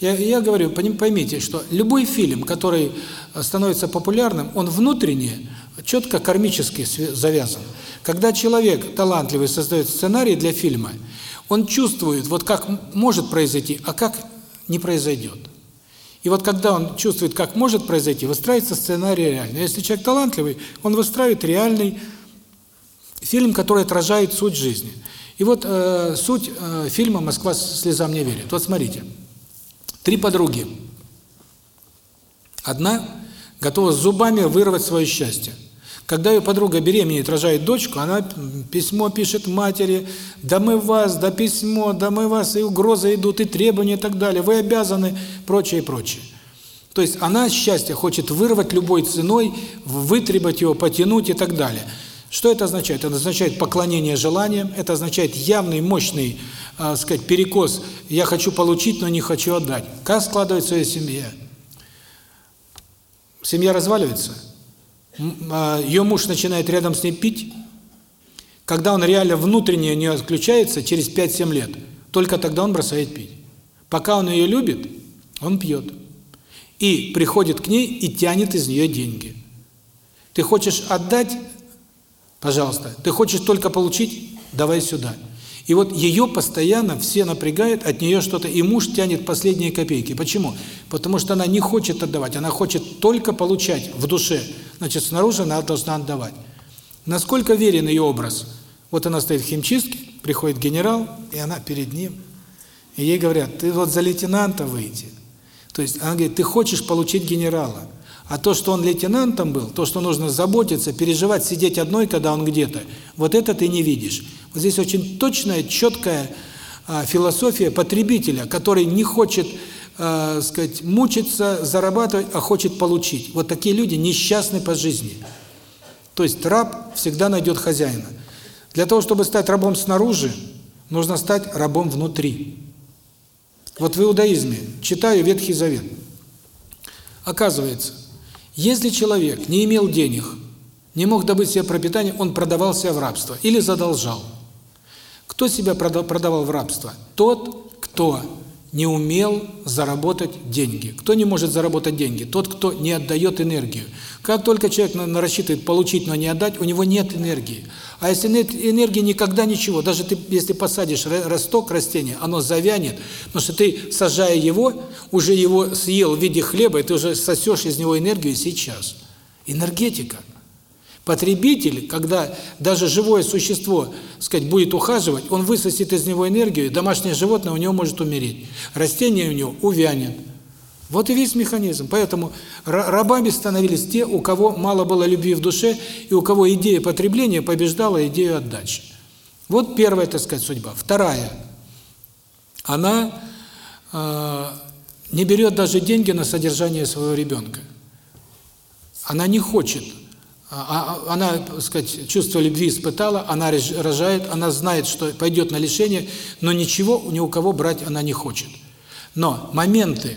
я, я говорю, поймите, что любой фильм, который становится популярным, он внутренне, четко кармически завязан. Когда человек талантливый создает сценарий для фильма, он чувствует, вот как может произойти, а как не произойдет. И вот когда он чувствует, как может произойти, выстраивается сценарий реально. Если человек талантливый, он выстраивает реальный фильм, который отражает суть жизни. И вот э, суть э, фильма «Москва слезам не верит». Вот смотрите. Три подруги. Одна готова зубами вырвать свое счастье. Когда ее подруга беременеет, рожает дочку, она письмо пишет матери, да мы вас, да письмо, да мы вас, и угрозы идут, и требования, и так далее, вы обязаны, прочее, прочее. То есть она счастье хочет вырвать любой ценой, вытребать его, потянуть и так далее. Что это означает? Это означает поклонение желаниям, это означает явный, мощный, э, сказать, перекос. Я хочу получить, но не хочу отдать. Как складывается ее семья? Семья разваливается. А, ее муж начинает рядом с ней пить. Когда он реально внутренне не отключается, через 5-7 лет, только тогда он бросает пить. Пока он ее любит, он пьет. И приходит к ней и тянет из нее деньги. Ты хочешь отдать Пожалуйста. Ты хочешь только получить? Давай сюда. И вот ее постоянно все напрягают, от нее что-то, и муж тянет последние копейки. Почему? Потому что она не хочет отдавать, она хочет только получать в душе. Значит, снаружи она должна отдавать. Насколько верен ее образ? Вот она стоит в химчистке, приходит генерал, и она перед ним. И ей говорят, ты вот за лейтенанта выйти. То есть она говорит, ты хочешь получить генерала. А то, что он лейтенантом был, то, что нужно заботиться, переживать, сидеть одной, когда он где-то, вот это ты не видишь. Вот здесь очень точная, четкая а, философия потребителя, который не хочет, а, сказать, мучиться, зарабатывать, а хочет получить. Вот такие люди несчастны по жизни. То есть раб всегда найдет хозяина. Для того, чтобы стать рабом снаружи, нужно стать рабом внутри. Вот в иудаизме, читаю Ветхий Завет, оказывается, если человек не имел денег, не мог добыть себе пропитание, он продавал себя в рабство или задолжал. Кто себя продавал в рабство? Тот, кто не умел заработать деньги. Кто не может заработать деньги? Тот, кто не отдает энергию. Как только человек рассчитывает получить, но не отдать, у него нет энергии. А если нет энергии, никогда ничего. Даже ты, если посадишь росток растения, оно завянет, потому что ты, сажая его, уже его съел в виде хлеба, и ты уже сосешь из него энергию сейчас. Энергетика. Потребитель, когда даже живое существо, сказать, будет ухаживать, он высосет из него энергию, домашнее животное у него может умереть. Растение у него увянет. Вот и весь механизм. Поэтому рабами становились те, у кого мало было любви в душе, и у кого идея потребления побеждала идею отдачи. Вот первая, так сказать, судьба. Вторая. Она э, не берет даже деньги на содержание своего ребенка. Она не хочет она, так сказать, чувство любви испытала, она рожает, она знает, что пойдет на лишение, но ничего ни у кого брать она не хочет. Но моменты,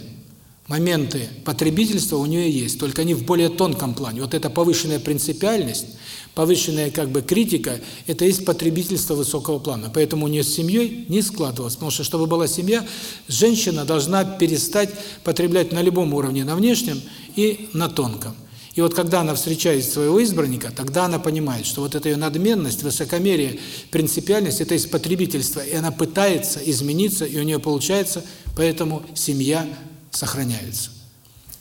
моменты потребительства у нее есть, только они в более тонком плане. Вот эта повышенная принципиальность, повышенная как бы критика, это есть потребительство высокого плана. Поэтому у нее с семьей не складывалось. Потому что, чтобы была семья, женщина должна перестать потреблять на любом уровне, на внешнем и на тонком. И вот когда она встречает своего избранника, тогда она понимает, что вот эта ее надменность, высокомерие, принципиальность – это из потребительства, и она пытается измениться, и у нее получается, поэтому семья сохраняется.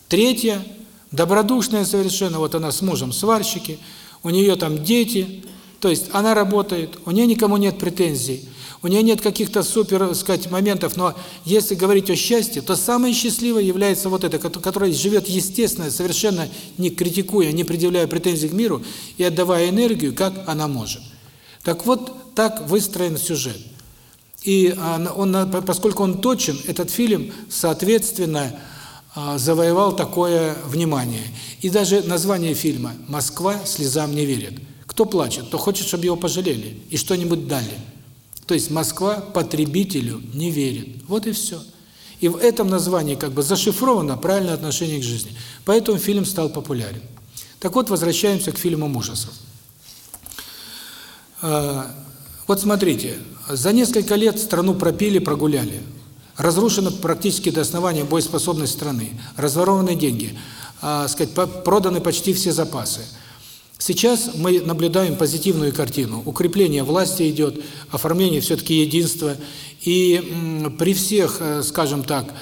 Третье – добродушная совершенно, вот она с мужем сварщики, у нее там дети, То есть она работает, у нее никому нет претензий, у нее нет каких-то супер, сказать, моментов, но если говорить о счастье, то самое счастливое является вот это, которое живет естественно, совершенно не критикуя, не предъявляя претензий к миру и отдавая энергию, как она может. Так вот, так выстроен сюжет. И он, поскольку он точен, этот фильм, соответственно, а, завоевал такое внимание. И даже название фильма «Москва слезам не верит». Кто плачет, то хочет, чтобы его пожалели и что-нибудь дали. То есть Москва потребителю не верит. Вот и все. И в этом названии как бы зашифровано правильное отношение к жизни. Поэтому фильм стал популярен. Так вот, возвращаемся к фильмам ужасов. А, вот смотрите, за несколько лет страну пропили, прогуляли. Разрушена практически до основания боеспособность страны, разворованы деньги, э, сказать, проданы почти все запасы. Сейчас мы наблюдаем позитивную картину. Укрепление власти идет, оформление все-таки единства. И при всех, э, скажем так,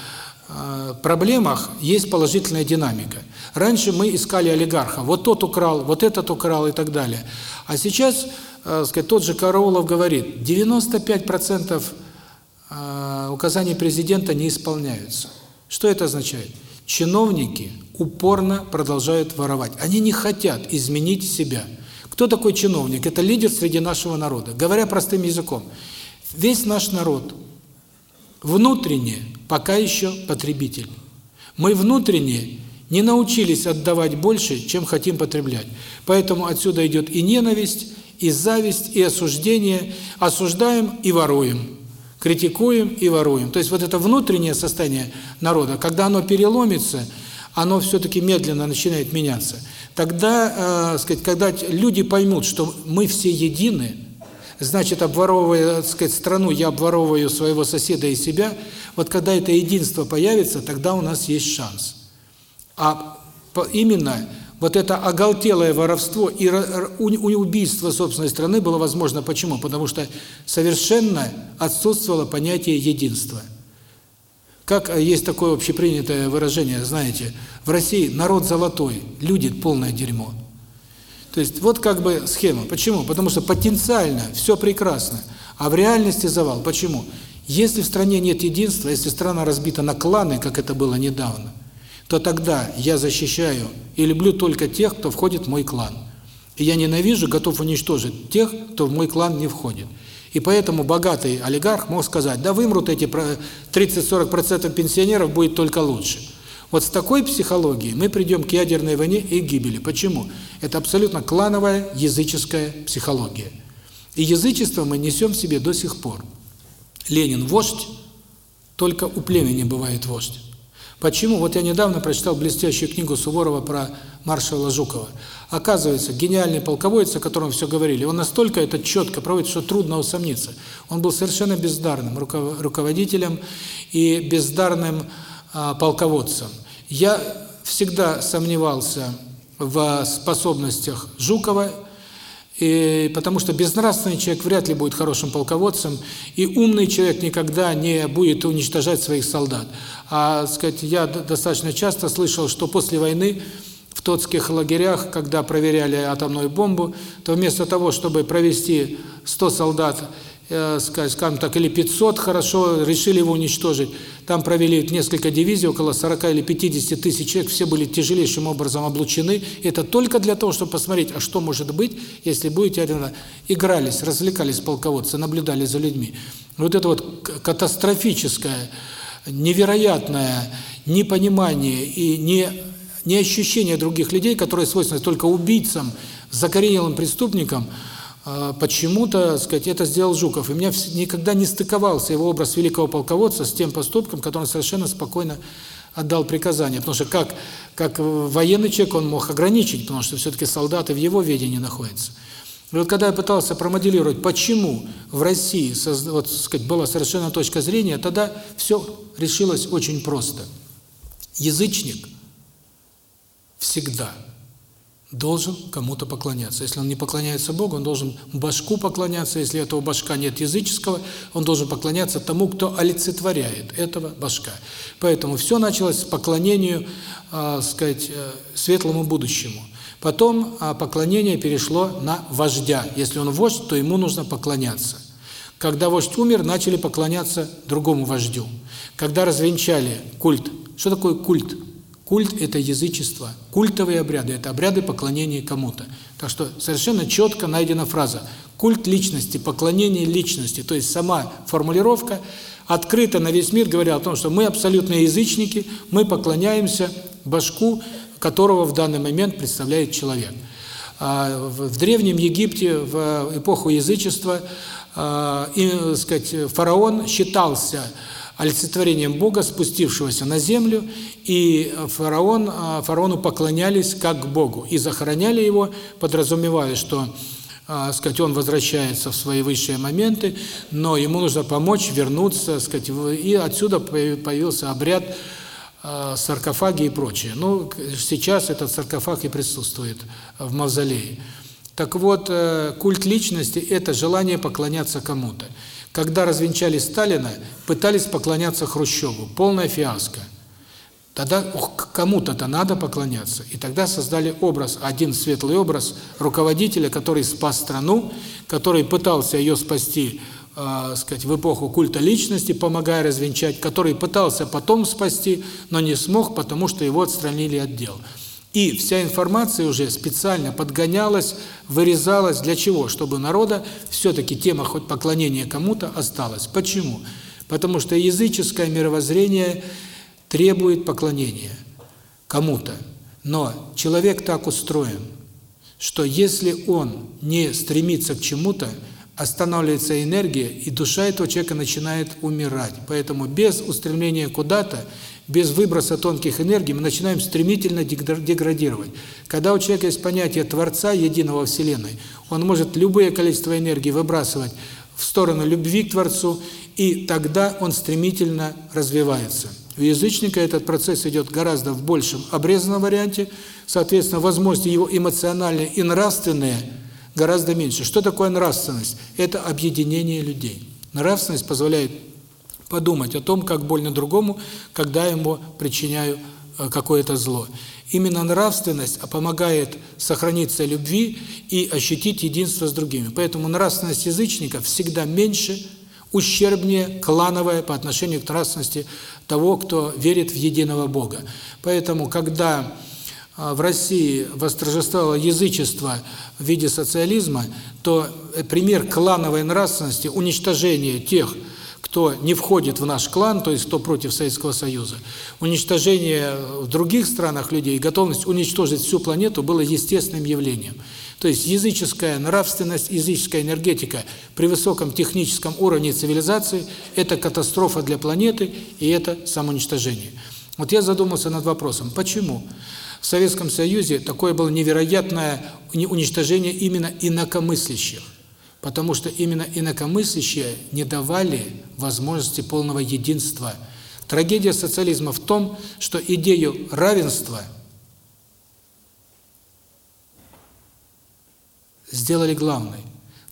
э, проблемах есть положительная динамика. Раньше мы искали олигарха. Вот тот украл, вот этот украл и так далее. А сейчас, э, сказать, тот же Караулов говорит, 95% указаний президента не исполняются. Что это означает? Чиновники упорно продолжают воровать. Они не хотят изменить себя. Кто такой чиновник? Это лидер среди нашего народа. Говоря простым языком, весь наш народ внутренне пока еще потребитель. Мы внутренне не научились отдавать больше, чем хотим потреблять. Поэтому отсюда идет и ненависть, и зависть, и осуждение. Осуждаем и воруем. Критикуем и воруем. То есть вот это внутреннее состояние народа, когда оно переломится – оно все-таки медленно начинает меняться. Тогда, э, сказать, когда люди поймут, что мы все едины, значит, обворовывая, сказать, страну, я обворовываю своего соседа и себя, вот когда это единство появится, тогда у нас есть шанс. А именно вот это оголтелое воровство и убийство собственной страны было возможно почему? Потому что совершенно отсутствовало понятие единства. Как э, есть такое общепринятое выражение, знаете, в России народ золотой, люди полное дерьмо. То есть вот как бы схема. Почему? Потому что потенциально все прекрасно, а в реальности завал. Почему? Если в стране нет единства, если страна разбита на кланы, как это было недавно, то тогда я защищаю и люблю только тех, кто входит в мой клан. И я ненавижу, готов уничтожить тех, кто в мой клан не входит. И поэтому богатый олигарх мог сказать, да вымрут эти 30-40% пенсионеров, будет только лучше. Вот с такой психологией мы придем к ядерной войне и гибели. Почему? Это абсолютно клановая языческая психология. И язычество мы несем в себе до сих пор. Ленин – вождь, только у племени бывает вождь. Почему? Вот я недавно прочитал блестящую книгу Суворова про маршала Жукова. Оказывается, гениальный полководец, о котором все говорили, он настолько это четко проводит, что трудно усомниться. Он был совершенно бездарным руководителем и бездарным а, полководцем. Я всегда сомневался в способностях Жукова, и потому что безнравственный человек вряд ли будет хорошим полководцем, и умный человек никогда не будет уничтожать своих солдат. А, сказать, я достаточно часто слышал, что после войны в тотских лагерях, когда проверяли атомную бомбу, то вместо того, чтобы провести 100 солдат, скажем так, или 500, хорошо, решили его уничтожить. Там провели несколько дивизий, около 40 или 50 тысяч человек, все были тяжелейшим образом облучены. Это только для того, чтобы посмотреть, а что может быть, если будет ядерно. Игрались, развлекались полководцы, наблюдали за людьми. Вот это вот катастрофическое невероятное непонимание и не, не других людей, которые свойственны только убийцам, закоренелым преступникам, почему-то, сказать, это сделал Жуков. И меня никогда не стыковался его образ великого полководца с тем поступком, который он совершенно спокойно отдал приказание. Потому что как, как военный человек он мог ограничить, потому что все-таки солдаты в его ведении находятся. И вот когда я пытался промоделировать, почему в России вот, сказать, была совершенно точка зрения, тогда все решилось очень просто. Язычник всегда должен кому-то поклоняться. Если он не поклоняется Богу, он должен башку поклоняться. Если этого башка нет языческого, он должен поклоняться тому, кто олицетворяет этого башка. Поэтому все началось с поклонению, э, сказать, светлому будущему. Потом э, поклонение перешло на вождя. Если он вождь, то ему нужно поклоняться. Когда вождь умер, начали поклоняться другому вождю. Когда развенчали культ. Что такое культ? Культ – это язычество. Культовые обряды – это обряды поклонения кому-то. Так что совершенно четко найдена фраза «культ личности», «поклонение личности». То есть сама формулировка открыто на весь мир говорила о том, что мы абсолютные язычники, мы поклоняемся башку, которого в данный момент представляет человек. А в Древнем Египте, в эпоху язычества, а, и, сказать, фараон считался олицетворением Бога, спустившегося на землю, и фараон, а, фараону поклонялись как Богу и захороняли его, подразумевая, что а, сказать, он возвращается в свои высшие моменты, но ему нужно помочь вернуться, сказать, и отсюда появился обряд а, саркофаги и прочее. Ну, сейчас этот саркофаг и присутствует в мавзолее. Так вот, э, культ личности – это желание поклоняться кому-то. Когда развенчали Сталина, пытались поклоняться Хрущеву. Полная фиаско. Тогда кому-то-то надо поклоняться. И тогда создали образ, один светлый образ руководителя, который спас страну, который пытался ее спасти, э, сказать, в эпоху культа личности, помогая развенчать, который пытался потом спасти, но не смог, потому что его отстранили от дел. И вся информация уже специально подгонялась, вырезалась. Для чего? Чтобы народа все-таки тема хоть поклонения кому-то осталась. Почему? Потому что языческое мировоззрение требует поклонения кому-то. Но человек так устроен, что если он не стремится к чему-то, останавливается энергия, и душа этого человека начинает умирать. Поэтому без устремления куда-то без выброса тонких энергий мы начинаем стремительно деградировать. Когда у человека есть понятие Творца, единого Вселенной, он может любое количество энергии выбрасывать в сторону любви к Творцу, и тогда он стремительно развивается. У язычника этот процесс идет гораздо в большем обрезанном варианте, соответственно, возможности его эмоциональные и нравственные гораздо меньше. Что такое нравственность? Это объединение людей. Нравственность позволяет подумать о том, как больно другому, когда ему причиняю э, какое-то зло. Именно нравственность помогает сохраниться любви и ощутить единство с другими. Поэтому нравственность язычников всегда меньше, ущербнее, клановая по отношению к нравственности того, кто верит в единого Бога. Поэтому, когда э, в России восторжествовало язычество в виде социализма, то э, пример клановой нравственности, уничтожения тех, кто не входит в наш клан, то есть кто против Советского Союза, уничтожение в других странах людей, готовность уничтожить всю планету было естественным явлением. То есть языческая нравственность, языческая энергетика при высоком техническом уровне цивилизации – это катастрофа для планеты и это самоуничтожение. Вот я задумался над вопросом, почему в Советском Союзе такое было невероятное уничтожение именно инакомыслящих? Потому что именно инакомыслящие не давали возможности полного единства. Трагедия социализма в том, что идею равенства сделали главной.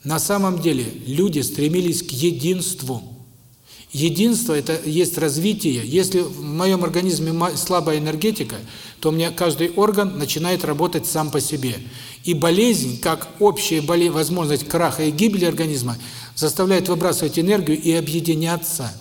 На самом деле люди стремились к единству. Единство – это есть развитие. Если в моем организме слабая энергетика, то у меня каждый орган начинает работать сам по себе. И болезнь, как общая болезнь, возможность краха и гибели организма, заставляет выбрасывать энергию и объединяться.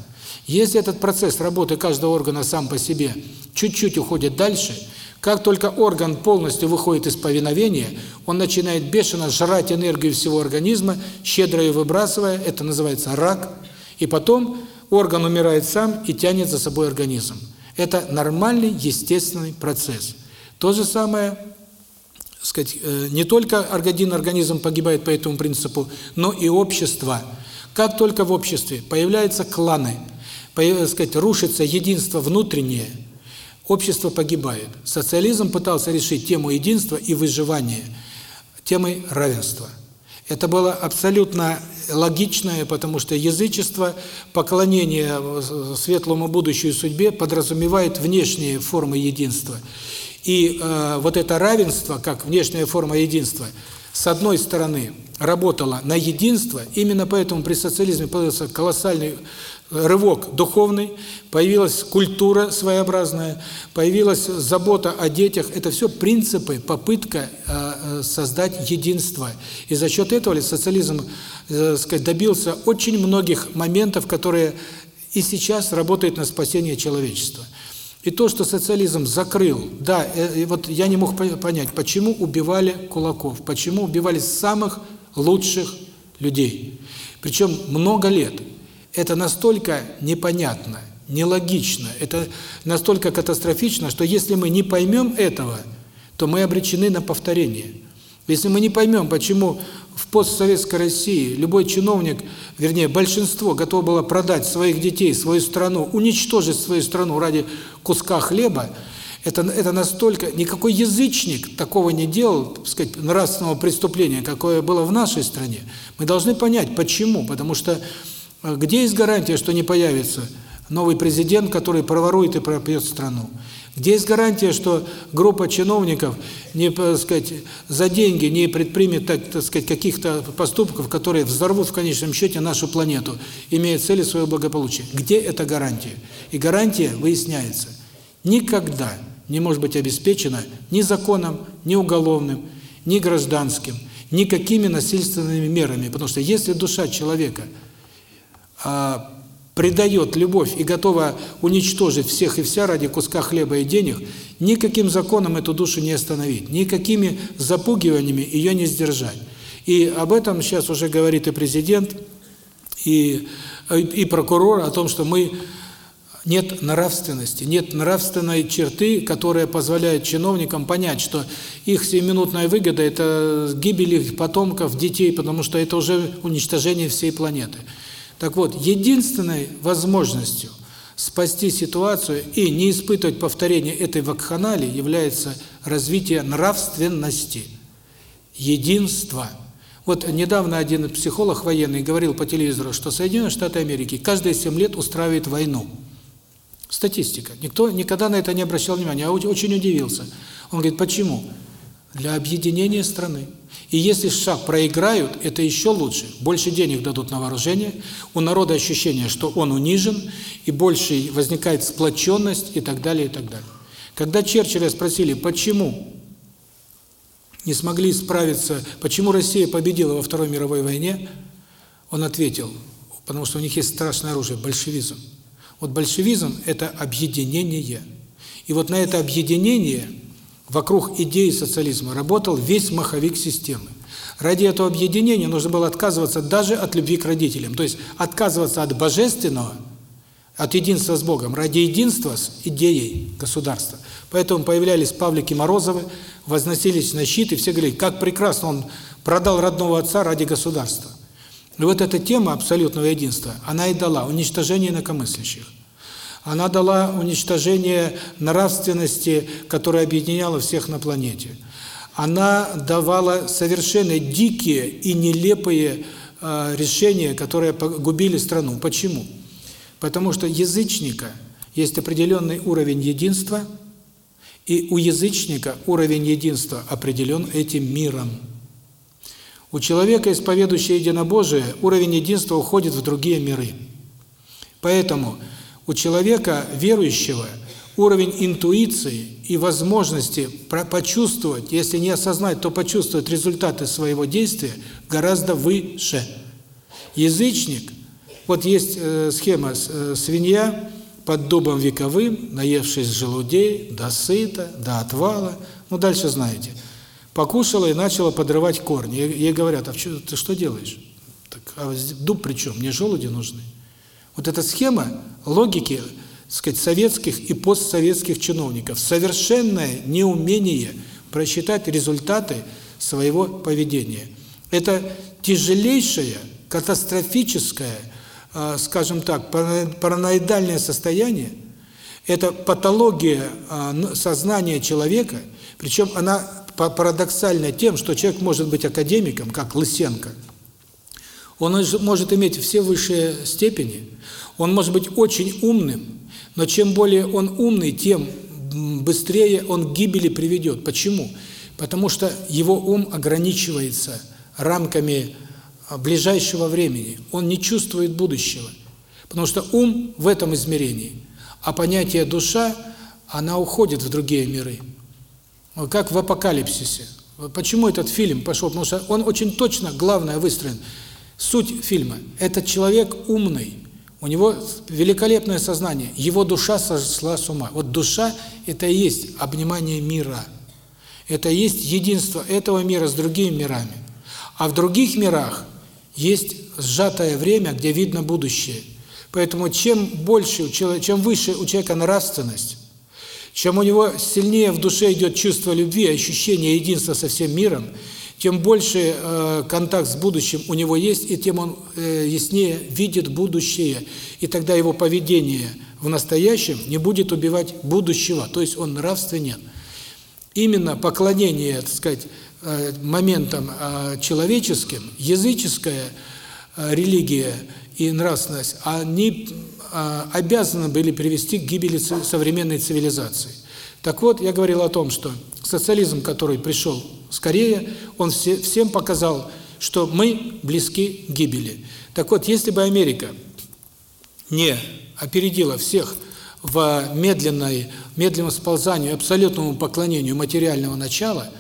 Если этот процесс работы каждого органа сам по себе чуть-чуть уходит дальше, как только орган полностью выходит из повиновения, он начинает бешено жрать энергию всего организма, щедро ее выбрасывая, это называется рак, и потом орган умирает сам и тянет за собой организм. Это нормальный, естественный процесс. То же самое, сказать, э, не только один организм погибает по этому принципу, но и общество. Как только в обществе появляются кланы, сказать, рушится единство внутреннее, общество погибает. Социализм пытался решить тему единства и выживания темой равенства. Это было абсолютно логичное, потому что язычество, поклонение светлому будущей судьбе подразумевает внешние формы единства. И э, вот это равенство, как внешняя форма единства, с одной стороны, работало на единство, именно поэтому при социализме появился колоссальный рывок духовный, появилась культура своеобразная, появилась забота о детях. Это все принципы, попытка э, создать единство. И за счет этого социализм э, сказать, добился очень многих моментов, которые и сейчас работают на спасение человечества. И то, что социализм закрыл, да, э, вот я не мог понять, почему убивали кулаков, почему убивали самых лучших людей. Причем много лет. Это настолько непонятно, нелогично, это настолько катастрофично, что если мы не поймем этого, то мы обречены на повторение. Если мы не поймем, почему в постсоветской России любой чиновник, вернее, большинство готово было продать своих детей, свою страну, уничтожить свою страну ради куска хлеба, это, это настолько... Никакой язычник такого не делал, так сказать, нравственного преступления, какое было в нашей стране. Мы должны понять, почему. Потому что где есть гарантия, что не появится новый президент, который проворует и пропьет страну? Где есть гарантия, что группа чиновников не, так сказать, за деньги не предпримет, так, так сказать, каких-то поступков, которые взорвут в конечном счете нашу планету, имея цели своего благополучия? Где эта гарантия? И гарантия выясняется. Никогда не может быть обеспечена ни законом, ни уголовным, ни гражданским, никакими насильственными мерами. Потому что если душа человека а, предает любовь и готова уничтожить всех и вся ради куска хлеба и денег, никаким законом эту душу не остановить, никакими запугиваниями ее не сдержать. И об этом сейчас уже говорит и президент, и, и прокурор, о том, что мы нет нравственности, нет нравственной черты, которая позволяет чиновникам понять, что их сиюминутная выгода – это гибель их потомков, детей, потому что это уже уничтожение всей планеты. Так вот, единственной возможностью спасти ситуацию и не испытывать повторения этой вакханалии является развитие нравственности, единства. Вот недавно один психолог военный говорил по телевизору, что Соединенные Штаты Америки каждые 7 лет устраивает войну. Статистика. Никто никогда на это не обращал внимания. Я очень удивился. Он говорит, почему? Для объединения страны. И если шаг проиграют, это еще лучше. Больше денег дадут на вооружение, у народа ощущение, что он унижен, и больше возникает сплоченность и так далее, и так далее. Когда Черчилля спросили, почему не смогли справиться, почему Россия победила во Второй мировой войне, он ответил, потому что у них есть страшное оружие – большевизм. Вот большевизм – это объединение. И вот на это объединение вокруг идеи социализма работал весь маховик системы. Ради этого объединения нужно было отказываться даже от любви к родителям. То есть отказываться от божественного, от единства с Богом, ради единства с идеей государства. Поэтому появлялись Павлики Морозовы, возносились на щит, и все говорили, как прекрасно он продал родного отца ради государства. И вот эта тема абсолютного единства, она и дала уничтожение инакомыслящих. Она дала уничтожение нравственности, которая объединяла всех на планете. Она давала совершенно дикие и нелепые э, решения, которые погубили страну. Почему? Потому что язычника есть определенный уровень единства, и у язычника уровень единства определен этим миром. У человека, исповедующего единобожие, уровень единства уходит в другие миры. Поэтому у человека верующего уровень интуиции и возможности почувствовать, если не осознать, то почувствовать результаты своего действия гораздо выше. Язычник, вот есть э, схема э, свинья под дубом вековым, наевшись желудей, до сыта, до отвала, ну дальше знаете – покушала и начала подрывать корни. Ей говорят, а ты что делаешь? Так, а дуб при чем? Мне желуди нужны. Вот эта схема логики, сказать, советских и постсоветских чиновников. Совершенное неумение просчитать результаты своего поведения. Это тяжелейшее, катастрофическое, а, скажем так, параноидальное состояние. Это патология а, сознания человека, причем она парадоксально тем, что человек может быть академиком, как Лысенко. Он может иметь все высшие степени, он может быть очень умным, но чем более он умный, тем быстрее он к гибели приведет. Почему? Потому что его ум ограничивается рамками а, ближайшего времени. Он не чувствует будущего. Потому что ум в этом измерении, а понятие душа, она уходит в другие миры. Как в апокалипсисе. Почему этот фильм пошел? Потому что он очень точно, главное, выстроен. Суть фильма – этот человек умный, у него великолепное сознание, его душа сошла с ума. Вот душа – это и есть обнимание мира. Это и есть единство этого мира с другими мирами. А в других мирах есть сжатое время, где видно будущее. Поэтому чем больше, чем выше у человека нравственность, чем у него сильнее в душе идет чувство любви, ощущение единства со всем миром, тем больше э, контакт с будущим у него есть, и тем он э, яснее видит будущее. И тогда его поведение в настоящем не будет убивать будущего, то есть он нравственен. Именно поклонение, так сказать, э, моментам э, человеческим, языческая э, религия и нравственность, они э, обязаны были привести к гибели современной цивилизации. Так вот, я говорил о том, что социализм, который пришел скорее, он все, всем показал, что мы близки к гибели. Так вот, если бы Америка не опередила всех в медленной, медленном сползании, абсолютному поклонению материального начала,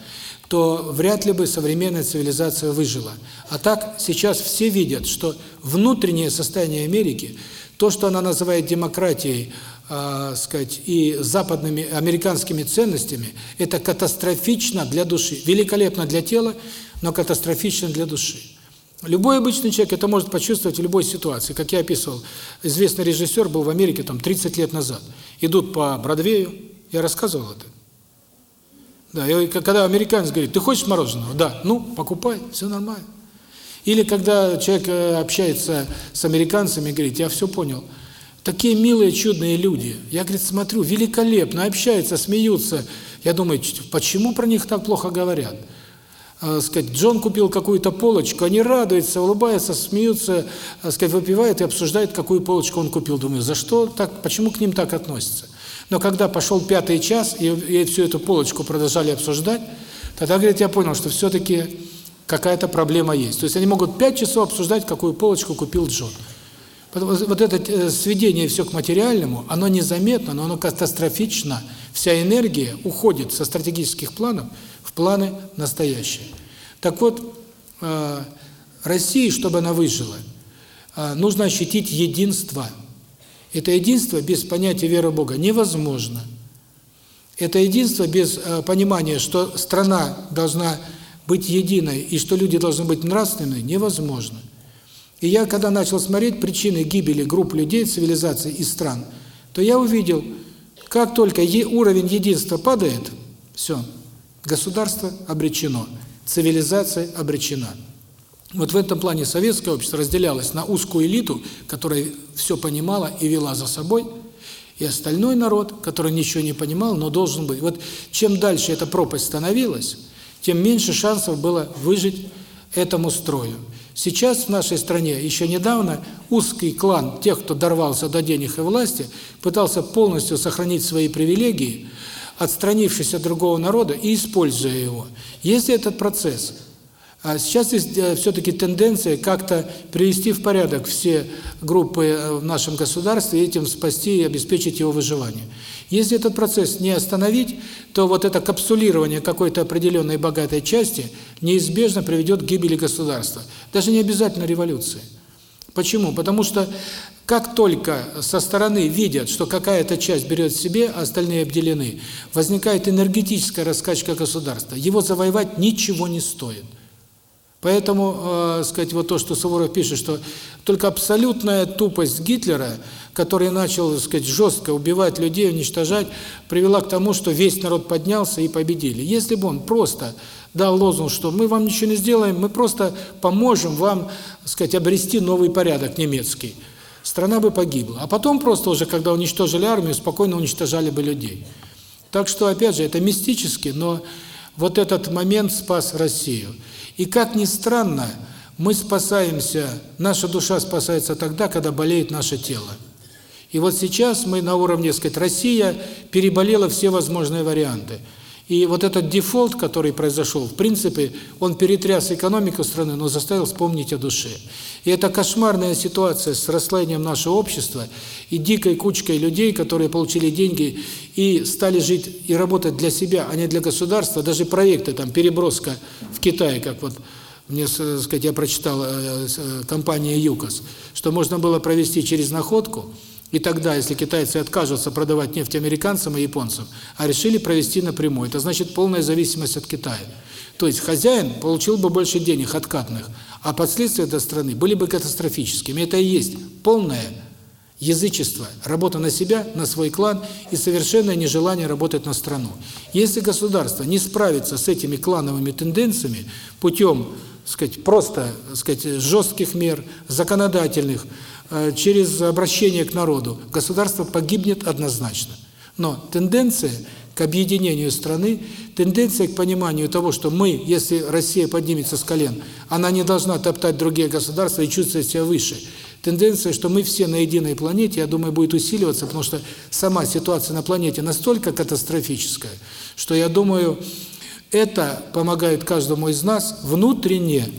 то вряд ли бы современная цивилизация выжила. А так сейчас все видят, что внутреннее состояние Америки, то, что она называет демократией, э, сказать, и западными американскими ценностями, это катастрофично для души. Великолепно для тела, но катастрофично для души. Любой обычный человек это может почувствовать в любой ситуации. Как я описывал, известный режиссер был в Америке там 30 лет назад. Идут по Бродвею, я рассказывал это. Да, и когда американец говорит, ты хочешь мороженого? Да, ну, покупай, все нормально. Или когда человек э, общается с американцами говорит, я все понял, Такие милые, чудные люди. Я, говорит, смотрю, великолепно, общаются, смеются. Я думаю, почему про них так плохо говорят? А, сказать, Джон купил какую-то полочку, они радуются, улыбаются, смеются, а, сказать, выпивают и обсуждают, какую полочку он купил. Думаю, за что так, почему к ним так относятся? Но когда пошел пятый час, и, и всю эту полочку продолжали обсуждать, тогда, говорит, я понял, что все-таки какая-то проблема есть. То есть они могут пять часов обсуждать, какую полочку купил Джон. Вот это э, сведение все к материальному, оно незаметно, но оно катастрофично. Вся энергия уходит со стратегических планов в планы настоящие. Так вот, э, России, чтобы она выжила, э, нужно ощутить единство. Это единство без понятия веры Бога невозможно. Это единство без понимания, что страна должна быть единой и что люди должны быть нравственными, невозможно. И я, когда начал смотреть причины гибели групп людей, цивилизаций и стран, то я увидел, как только уровень единства падает, все, государство обречено, цивилизация обречена. Вот в этом плане советское общество разделялось на узкую элиту, которая все понимала и вела за собой, и остальной народ, который ничего не понимал, но должен быть. Вот чем дальше эта пропасть становилась, тем меньше шансов было выжить этому строю. Сейчас в нашей стране еще недавно узкий клан тех, кто дорвался до денег и власти, пытался полностью сохранить свои привилегии, отстранившись от другого народа и используя его. Если этот процесс а сейчас есть э, все-таки тенденция как-то привести в порядок все группы э, в нашем государстве и этим спасти и обеспечить его выживание. Если этот процесс не остановить, то вот это капсулирование какой-то определенной богатой части неизбежно приведет к гибели государства. Даже не обязательно революции. Почему? Потому что как только со стороны видят, что какая-то часть берет себе, а остальные обделены, возникает энергетическая раскачка государства. Его завоевать ничего не стоит. Поэтому, э, сказать, вот то, что Суворов пишет, что только абсолютная тупость Гитлера, который начал, сказать, жестко убивать людей, уничтожать, привела к тому, что весь народ поднялся и победили. Если бы он просто дал лозунг, что мы вам ничего не сделаем, мы просто поможем вам, сказать, обрести новый порядок немецкий, страна бы погибла. А потом просто уже, когда уничтожили армию, спокойно уничтожали бы людей. Так что, опять же, это мистически, но вот этот момент спас Россию. И как ни странно, мы спасаемся, наша душа спасается тогда, когда болеет наше тело. И вот сейчас мы на уровне, сказать, Россия переболела все возможные варианты. И вот этот дефолт, который произошел, в принципе, он перетряс экономику страны, но заставил вспомнить о душе. И это кошмарная ситуация с расслоением нашего общества и дикой кучкой людей, которые получили деньги и стали жить и работать для себя, а не для государства. Даже проекты, там, переброска в Китае, как вот мне, сказать, я прочитал э, э, компания ЮКОС, что можно было провести через находку – и тогда, если китайцы откажутся продавать нефть американцам и японцам, а решили провести напрямую, это значит полная зависимость от Китая. То есть хозяин получил бы больше денег откатных, а последствия для страны были бы катастрофическими. Это и есть полное язычество, работа на себя, на свой клан и совершенное нежелание работать на страну. Если государство не справится с этими клановыми тенденциями путем, сказать, просто, сказать, жестких мер, законодательных, через обращение к народу, государство погибнет однозначно. Но тенденция к объединению страны, тенденция к пониманию того, что мы, если Россия поднимется с колен, она не должна топтать другие государства и чувствовать себя выше. Тенденция, что мы все на единой планете, я думаю, будет усиливаться, потому что сама ситуация на планете настолько катастрофическая, что, я думаю, это помогает каждому из нас внутренне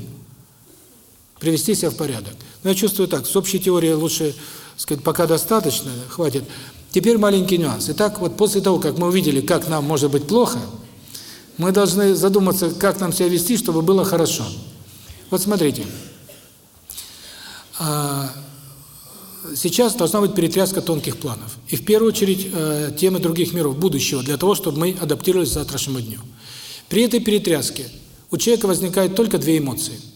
привести себя в порядок. Но я чувствую так, с общей теорией лучше, сказать, пока достаточно, хватит. Теперь маленький нюанс. Итак, вот после того, как мы увидели, как нам может быть плохо, мы должны задуматься, как нам себя вести, чтобы было хорошо. Вот смотрите. А, сейчас должна быть перетряска тонких планов. И в первую очередь э, темы других миров будущего, для того, чтобы мы адаптировались к завтрашнему дню. При этой перетряске у человека возникают только две эмоции –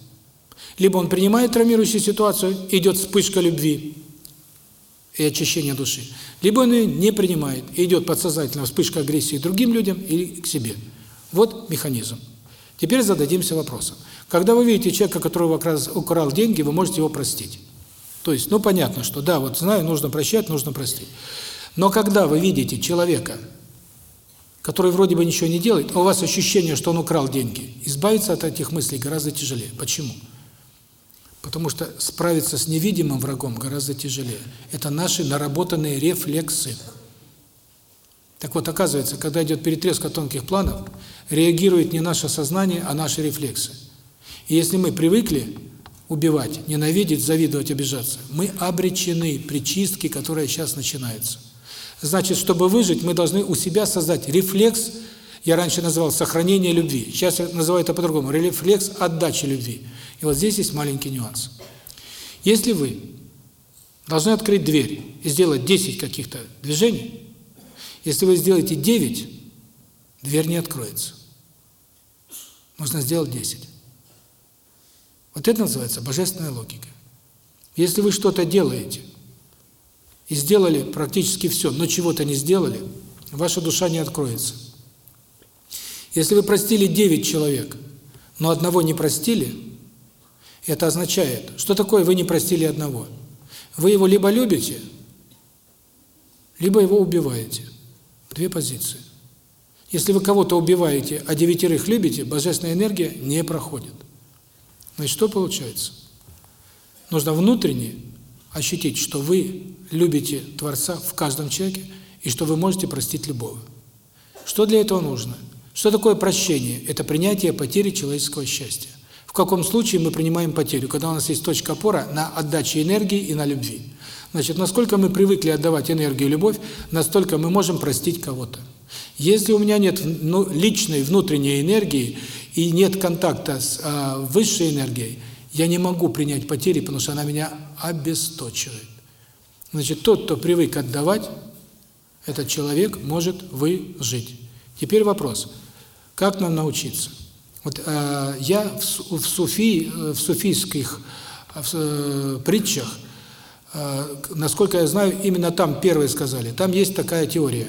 либо он принимает травмирующую ситуацию, идет вспышка любви и очищения души, либо он ее не принимает, и идет подсознательно вспышка агрессии к другим людям или к себе. Вот механизм. Теперь зададимся вопросом. Когда вы видите человека, которого украл деньги, вы можете его простить. То есть, ну понятно, что да, вот знаю, нужно прощать, нужно простить. Но когда вы видите человека, который вроде бы ничего не делает, а у вас ощущение, что он украл деньги, избавиться от этих мыслей гораздо тяжелее. Почему? Почему? Потому что справиться с невидимым врагом гораздо тяжелее. Это наши наработанные рефлексы. Так вот, оказывается, когда идет перетряска тонких планов, реагирует не наше сознание, а наши рефлексы. И если мы привыкли убивать, ненавидеть, завидовать, обижаться, мы обречены при чистке, которая сейчас начинается. Значит, чтобы выжить, мы должны у себя создать рефлекс, я раньше называл сохранение любви, сейчас я называю это по-другому, рефлекс отдачи любви. И вот здесь есть маленький нюанс. Если вы должны открыть дверь и сделать 10 каких-то движений, если вы сделаете 9, дверь не откроется. Нужно сделать 10. Вот это называется божественная логика. Если вы что-то делаете и сделали практически все, но чего-то не сделали, ваша душа не откроется. Если вы простили 9 человек, но одного не простили, это означает, что такое вы не простили одного? Вы его либо любите, либо его убиваете. Две позиции. Если вы кого-то убиваете, а девятерых любите, божественная энергия не проходит. Значит, что получается? Нужно внутренне ощутить, что вы любите Творца в каждом человеке, и что вы можете простить любого. Что для этого нужно? Что такое прощение? Это принятие потери человеческого счастья. В каком случае мы принимаем потерю? Когда у нас есть точка опора на отдаче энергии и на любви. Значит, насколько мы привыкли отдавать энергию и любовь, настолько мы можем простить кого-то. Если у меня нет ну, личной внутренней энергии и нет контакта с э, высшей энергией, я не могу принять потери, потому что она меня обесточивает. Значит, тот, кто привык отдавать, этот человек может выжить. Теперь вопрос, как нам научиться? Вот э, я в, в суфи, в суфийских в, э, притчах, э, насколько я знаю, именно там первые сказали, там есть такая теория.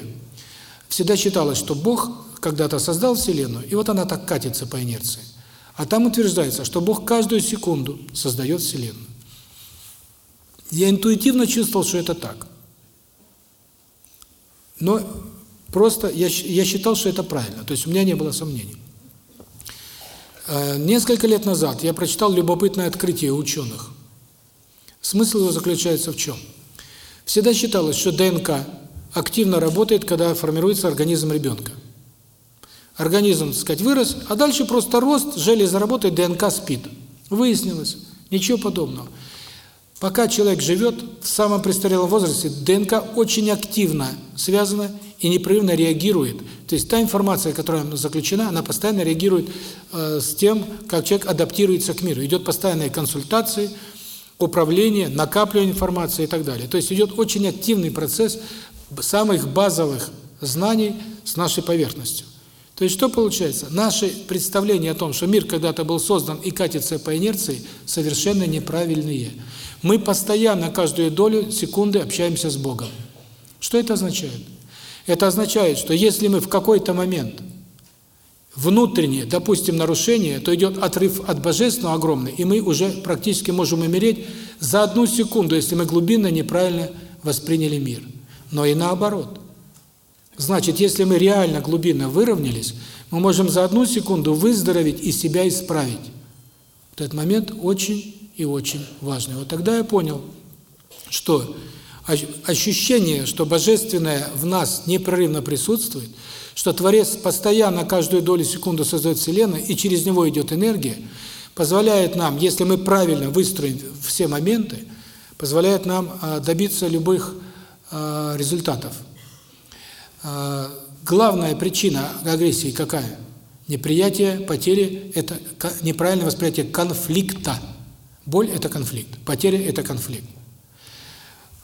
Всегда считалось, что Бог когда-то создал Вселенную, и вот она так катится по инерции. А там утверждается, что Бог каждую секунду создает Вселенную. Я интуитивно чувствовал, что это так. Но просто я, я считал, что это правильно. То есть у меня не было сомнений. Э, несколько лет назад я прочитал любопытное открытие ученых. Смысл его заключается в чем? Всегда считалось, что ДНК активно работает, когда формируется организм ребенка. Организм, так сказать, вырос, а дальше просто рост, железо работает, ДНК спит. Выяснилось, ничего подобного. Пока человек живет, в самом престарелом возрасте ДНК очень активно связана и непрерывно реагирует. То есть та информация, которая заключена, она постоянно реагирует э, с тем, как человек адаптируется к миру. Идет постоянные консультации, управление, накапливание информации и так далее. То есть идет очень активный процесс самых базовых знаний с нашей поверхностью. То есть что получается? Наши представления о том, что мир когда-то был создан и катится по инерции, совершенно неправильные. Мы постоянно, каждую долю секунды общаемся с Богом. Что это означает? Это означает, что если мы в какой-то момент внутреннее, допустим, нарушение, то идет отрыв от Божественного огромный, и мы уже практически можем умереть за одну секунду, если мы глубинно неправильно восприняли мир. Но и наоборот. Значит, если мы реально глубинно выровнялись, мы можем за одну секунду выздороветь и себя исправить. Вот этот момент очень и очень важный. Вот тогда я понял, что ощущение, что Божественное в нас непрерывно присутствует, что Творец постоянно каждую долю секунды создает Вселенную, и через него идет энергия, позволяет нам, если мы правильно выстроим все моменты, позволяет нам а, добиться любых а, результатов. А, главная причина агрессии какая? Неприятие, потери – это неправильное восприятие конфликта. Боль – это конфликт, потеря – это конфликт.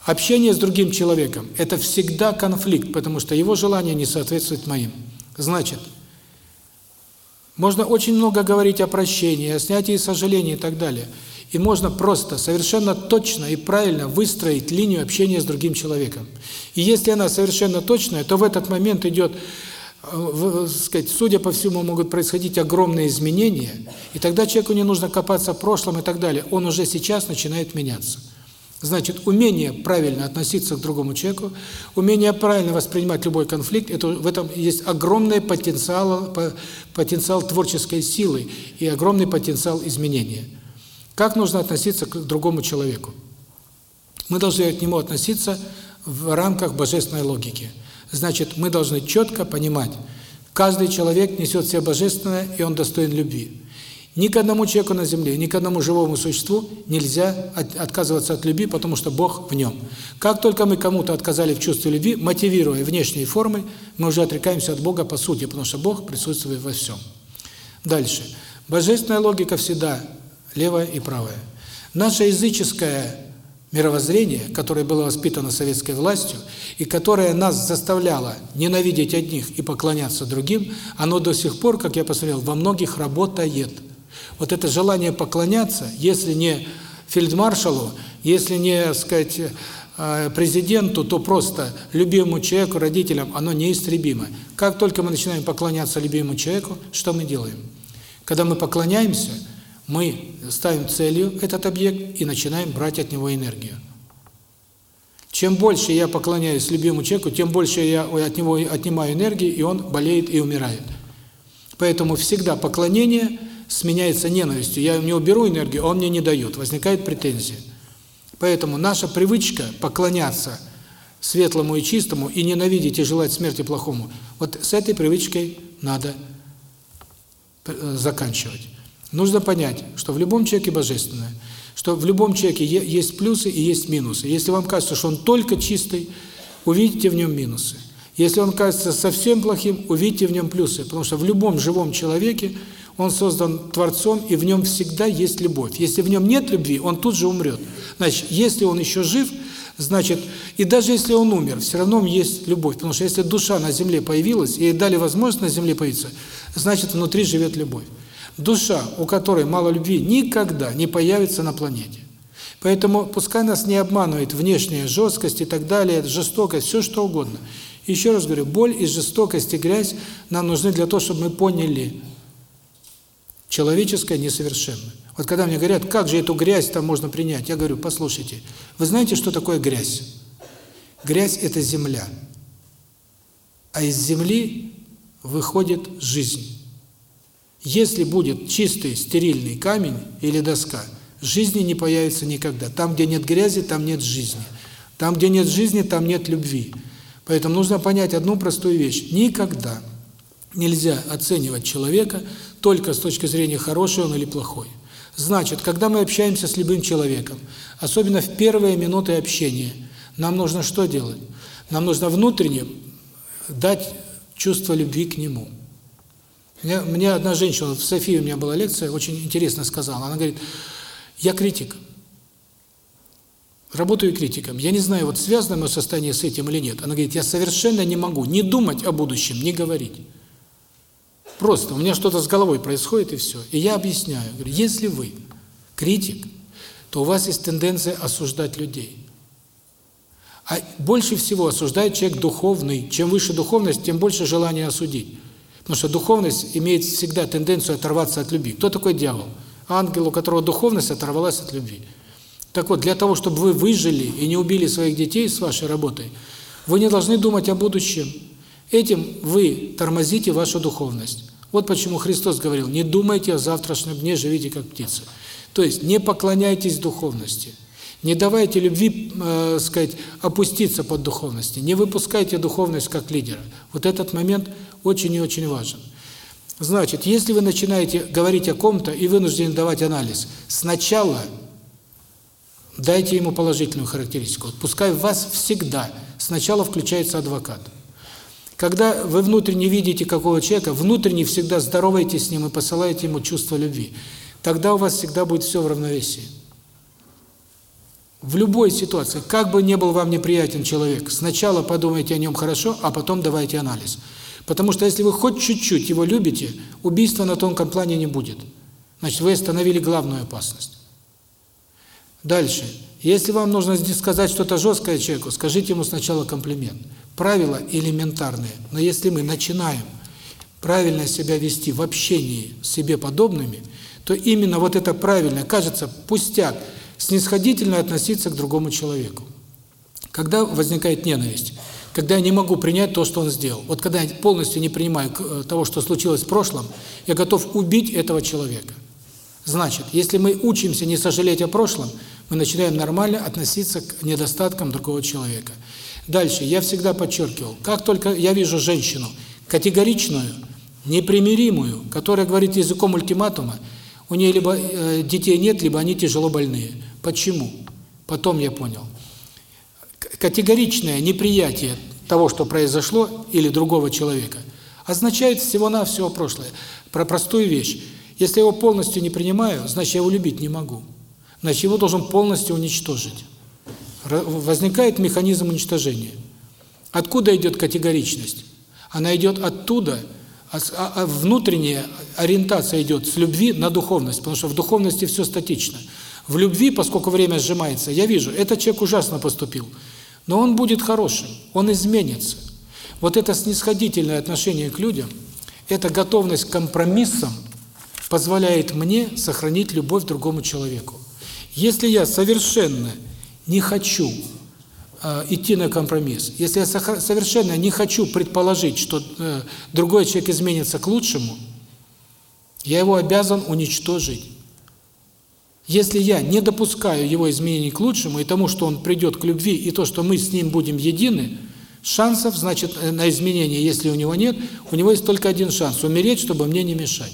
Общение с другим человеком – это всегда конфликт, потому что его желание не соответствует моим. Значит, можно очень много говорить о прощении, о снятии сожалений и так далее. И можно просто, совершенно точно и правильно выстроить линию общения с другим человеком. И если она совершенно точная, то в этот момент идет, э, сказать, судя по всему, могут происходить огромные изменения, и тогда человеку не нужно копаться в прошлом и так далее. Он уже сейчас начинает меняться. Значит, умение правильно относиться к другому человеку, умение правильно воспринимать любой конфликт, это в этом есть огромный потенциал, потенциал творческой силы и огромный потенциал изменения. Как нужно относиться к другому человеку? Мы должны к нему относиться в рамках божественной логики. Значит, мы должны четко понимать, каждый человек несет в себе божественное, и он достоин любви. Ни к одному человеку на земле, ни к одному живому существу нельзя отказываться от любви, потому что Бог в нем. Как только мы кому-то отказали в чувстве любви, мотивируя внешней формой, мы уже отрекаемся от Бога по сути, потому что Бог присутствует во всем. Дальше. Божественная логика всегда левая и правая. Наше языческое мировоззрение, которое было воспитано советской властью, и которое нас заставляло ненавидеть одних и поклоняться другим, оно до сих пор, как я посмотрел, во многих работает. Вот это желание поклоняться, если не фельдмаршалу, если не, сказать, э, президенту, то просто любимому человеку, родителям, оно неистребимо. Как только мы начинаем поклоняться любимому человеку, что мы делаем? Когда мы поклоняемся, мы ставим целью этот объект и начинаем брать от него энергию. Чем больше я поклоняюсь любимому человеку, тем больше я от него отнимаю энергии, и он болеет и умирает. Поэтому всегда поклонение – сменяется ненавистью. Я у него беру энергию, а он мне не дает. Возникает претензия. Поэтому наша привычка поклоняться светлому и чистому и ненавидеть и желать смерти плохому, вот с этой привычкой надо э, заканчивать. Нужно понять, что в любом человеке божественное, что в любом человеке есть плюсы и есть минусы. Если вам кажется, что он только чистый, увидите в нем минусы. Если он кажется совсем плохим, увидите в нем плюсы, потому что в любом живом человеке он создан Творцом, и в нем всегда есть любовь. Если в нем нет любви, он тут же умрет. Значит, если он еще жив, значит, и даже если он умер, все равно есть любовь. Потому что если душа на земле появилась, и ей дали возможность на земле появиться, значит, внутри живет любовь. Душа, у которой мало любви, никогда не появится на планете. Поэтому пускай нас не обманывает внешняя жесткость и так далее, жестокость, все что угодно. Еще раз говорю, боль и жестокость и грязь нам нужны для того, чтобы мы поняли, человеческое несовершенно. Вот когда мне говорят, как же эту грязь там можно принять, я говорю, послушайте, вы знаете, что такое грязь? Грязь – это земля. А из земли выходит жизнь. Если будет чистый, стерильный камень или доска, жизни не появится никогда. Там, где нет грязи, там нет жизни. Там, где нет жизни, там нет любви. Поэтому нужно понять одну простую вещь. Никогда нельзя оценивать человека только с точки зрения хороший он или плохой. Значит, когда мы общаемся с любым человеком, особенно в первые минуты общения, нам нужно что делать? Нам нужно внутренне дать чувство любви к нему. Мне, мне одна женщина, в Софии у меня была лекция, очень интересно сказала. Она говорит, я критик. Работаю критиком. Я не знаю, вот связано мое состояние с этим или нет. Она говорит, я совершенно не могу не думать о будущем, не говорить. Просто у меня что-то с головой происходит и все. И я объясняю. Говорю, если вы критик, то у вас есть тенденция осуждать людей. А больше всего осуждает человек духовный. Чем выше духовность, тем больше желания осудить. Потому что духовность имеет всегда тенденцию оторваться от любви. Кто такой дьявол? Ангел, у которого духовность оторвалась от любви. Так вот, для того, чтобы вы выжили и не убили своих детей с вашей работой, вы не должны думать о будущем. Этим вы тормозите вашу духовность. Вот почему Христос говорил, не думайте о завтрашнем дне, живите как птицы. То есть не поклоняйтесь духовности. Не давайте любви, э, сказать, опуститься под духовности. Не выпускайте духовность как лидера. Вот этот момент очень и очень важен. Значит, если вы начинаете говорить о ком-то и вынуждены давать анализ, сначала дайте ему положительную характеристику. Пускай вас всегда сначала включается адвокат. Когда вы внутренне видите какого человека, внутренне всегда здороваетесь с ним и посылаете ему чувство любви. Тогда у вас всегда будет все в равновесии. В любой ситуации, как бы ни был вам неприятен человек, сначала подумайте о нем хорошо, а потом давайте анализ. Потому что если вы хоть чуть-чуть его любите, убийства на тонком плане не будет. Значит, вы остановили главную опасность. Дальше. Если вам нужно сказать что-то жесткое человеку, скажите ему сначала комплимент. Правила элементарные, но если мы начинаем правильно себя вести в общении с себе подобными, то именно вот это правильно, кажется, пустяк – снисходительно относиться к другому человеку. Когда возникает ненависть? Когда я не могу принять то, что он сделал. Вот когда я полностью не принимаю э, того, что случилось в прошлом, я готов убить этого человека. Значит, если мы учимся не сожалеть о прошлом, мы начинаем нормально относиться к недостаткам другого человека. Дальше, я всегда подчеркивал, как только я вижу женщину категоричную, непримиримую, которая говорит языком ультиматума, у нее либо э, детей нет, либо они тяжело больные. Почему? Потом я понял. Категоричное неприятие того, что произошло, или другого человека, означает всего-навсего прошлое. Про простую вещь. Если я его полностью не принимаю, значит, я его любить не могу. Значит, его должен полностью уничтожить. Возникает механизм уничтожения. Откуда идет категоричность? Она идет оттуда, а, а, а внутренняя ориентация идет с любви на духовность, потому что в духовности все статично. В любви, поскольку время сжимается, я вижу, этот человек ужасно поступил, но он будет хорошим, он изменится. Вот это снисходительное отношение к людям, эта готовность к компромиссам позволяет мне сохранить любовь к другому человеку. Если я совершенно не хочу э, идти на компромисс, если я совершенно не хочу предположить, что э, другой человек изменится к лучшему, я его обязан уничтожить. Если я не допускаю его изменений к лучшему и тому, что он придет к любви, и то, что мы с ним будем едины, шансов, значит, э, на изменение, если у него нет, у него есть только один шанс – умереть, чтобы мне не мешать.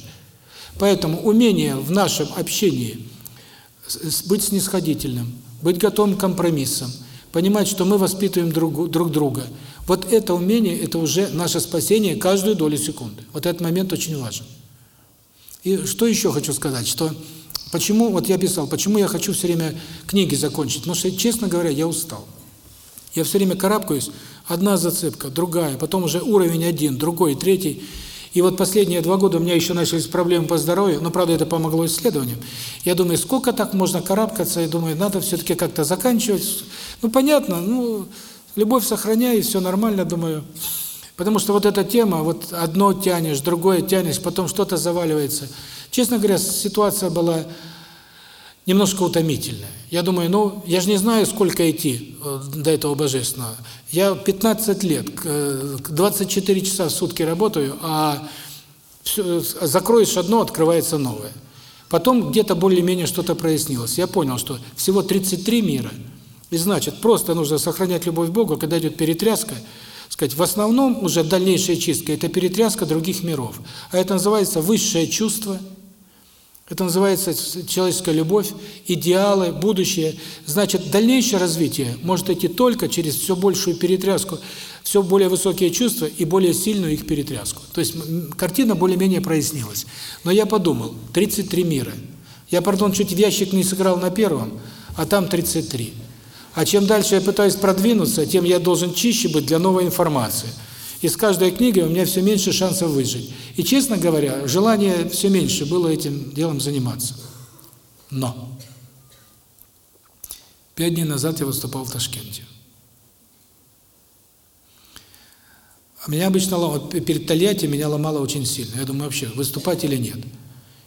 Поэтому умение в нашем общении быть снисходительным, быть готовым к компромиссам, понимать, что мы воспитываем друг, друг друга, вот это умение – это уже наше спасение каждую долю секунды. Вот этот момент очень важен. И что еще хочу сказать, что Почему, вот я писал, почему я хочу все время книги закончить? Потому что, честно говоря, я устал. Я все время карабкаюсь, одна зацепка, другая, потом уже уровень один, другой, третий. И вот последние два года у меня еще начались проблемы по здоровью, но, правда, это помогло исследованиям. Я думаю, сколько так можно карабкаться, я думаю, надо все-таки как-то заканчивать. Ну, понятно, ну, любовь сохраняй, все нормально, думаю. Потому что вот эта тема, вот одно тянешь, другое тянешь, потом что-то заваливается – Честно говоря, ситуация была немножко утомительная. Я думаю, ну, я же не знаю, сколько идти э, до этого Божественного. Я 15 лет, 24 часа в сутки работаю, а все, закроешь одно, открывается новое. Потом где-то более-менее что-то прояснилось. Я понял, что всего 33 мира, И значит, просто нужно сохранять любовь к Богу, когда идет перетряска, сказать, в основном уже дальнейшая чистка – это перетряска других миров. А это называется высшее чувство, это называется человеческая любовь, идеалы, будущее. Значит, дальнейшее развитие может идти только через все большую перетряску, все более высокие чувства и более сильную их перетряску. То есть картина более-менее прояснилась. Но я подумал, 33 мира. Я, пардон, чуть в ящик не сыграл на первом, а там 33. А чем дальше я пытаюсь продвинуться, тем я должен чище быть для новой информации. И с каждой книгой у меня все меньше шансов выжить. И, честно говоря, желание все меньше было этим делом заниматься. Но пять дней назад я выступал в Ташкенте. Меня обычно ломало, перед Тольятти меня ломало очень сильно. Я думаю, вообще, выступать или нет.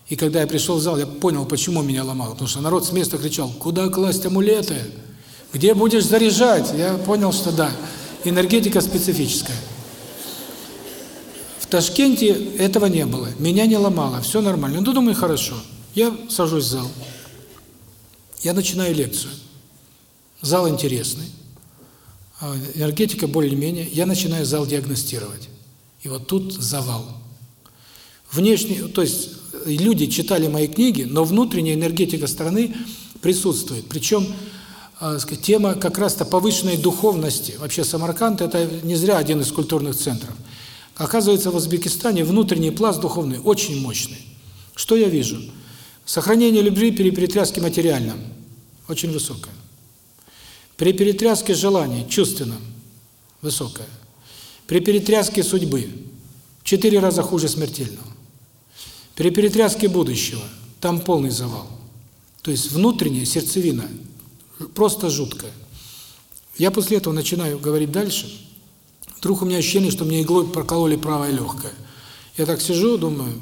И когда я пришел в зал, я понял, почему меня ломало. Потому что народ с места кричал, куда класть амулеты? Где будешь заряжать? Я понял, что да, энергетика специфическая. Ташкенте этого не было, меня не ломало, все нормально. Ну, думаю, хорошо. Я сажусь в зал, я начинаю лекцию. Зал интересный, а энергетика более-менее, я начинаю зал диагностировать. И вот тут завал. Внешне, то есть люди читали мои книги, но внутренняя энергетика страны присутствует. Причем сказать, тема как раз-то повышенной духовности. Вообще Самарканд – это не зря один из культурных центров. Оказывается, в Узбекистане внутренний пласт духовный очень мощный. Что я вижу? Сохранение любви при перетряске материальном очень высокое. При перетряске желаний чувственном высокое. При перетряске судьбы четыре раза хуже смертельного. При перетряске будущего там полный завал. То есть внутренняя сердцевина просто жуткая. Я после этого начинаю говорить дальше. Вдруг у меня ощущение, что мне иглой прокололи правое легкое. Я так сижу, думаю,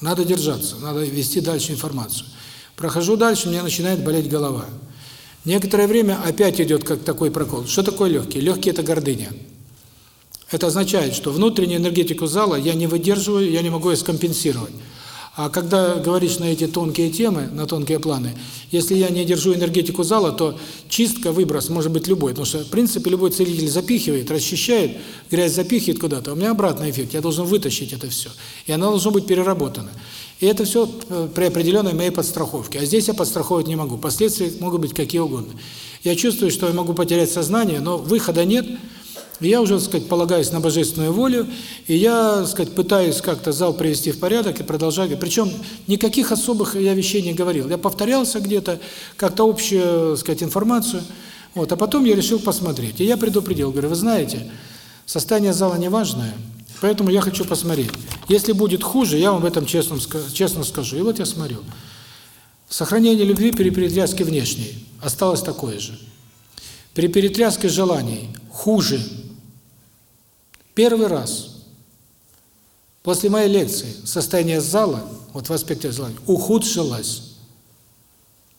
надо держаться, надо вести дальше информацию. Прохожу дальше, мне начинает болеть голова. Некоторое время опять идет как такой прокол. Что такое легкие? Легкие – это гордыня. Это означает, что внутреннюю энергетику зала я не выдерживаю, я не могу ее скомпенсировать. А когда говоришь на эти тонкие темы, на тонкие планы, если я не держу энергетику зала, то чистка, выброс может быть любой. Потому что, в принципе, любой целитель запихивает, расчищает, грязь запихивает куда-то. У меня обратный эффект. Я должен вытащить это все. И оно должно быть переработано. И это все э, при определенной моей подстраховке. А здесь я подстраховать не могу. Последствия могут быть какие угодно. Я чувствую, что я могу потерять сознание, но выхода нет – я уже, так сказать, полагаюсь на божественную волю, и я, так сказать, пытаюсь как-то зал привести в порядок и продолжаю. Причем никаких особых я вещей не говорил. Я повторялся где-то, как-то общую, так сказать, информацию. Вот, а потом я решил посмотреть. И я предупредил, говорю, вы знаете, состояние зала неважное, поэтому я хочу посмотреть. Если будет хуже, я вам в этом честно, честно скажу. И вот я смотрю. Сохранение любви при перетряске внешней осталось такое же. При перетряске желаний хуже Первый раз после моей лекции состояние зала, вот в аспекте зала, ухудшилось.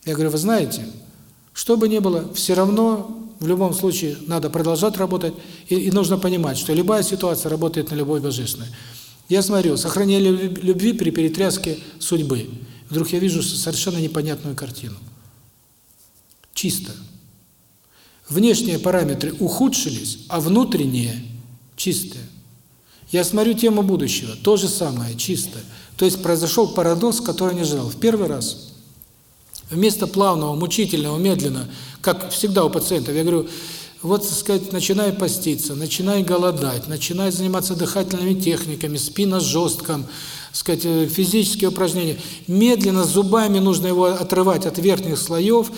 Я говорю, вы знаете, что бы ни было, все равно в любом случае надо продолжать работать, и, и нужно понимать, что любая ситуация работает на любой божественной. Я смотрю, сохранение любви при перетряске судьбы. Вдруг я вижу совершенно непонятную картину. Чисто. Внешние параметры ухудшились, а внутренние чистое. Я смотрю тему будущего, то же самое, чистое. То есть произошел парадокс, который не ждал. В первый раз вместо плавного, мучительного, медленно, как всегда у пациентов, я говорю, вот, так сказать, начинай поститься, начинай голодать, начинай заниматься дыхательными техниками, спиножестком, сказать, э, физические упражнения. Медленно зубами нужно его отрывать от верхних слоев.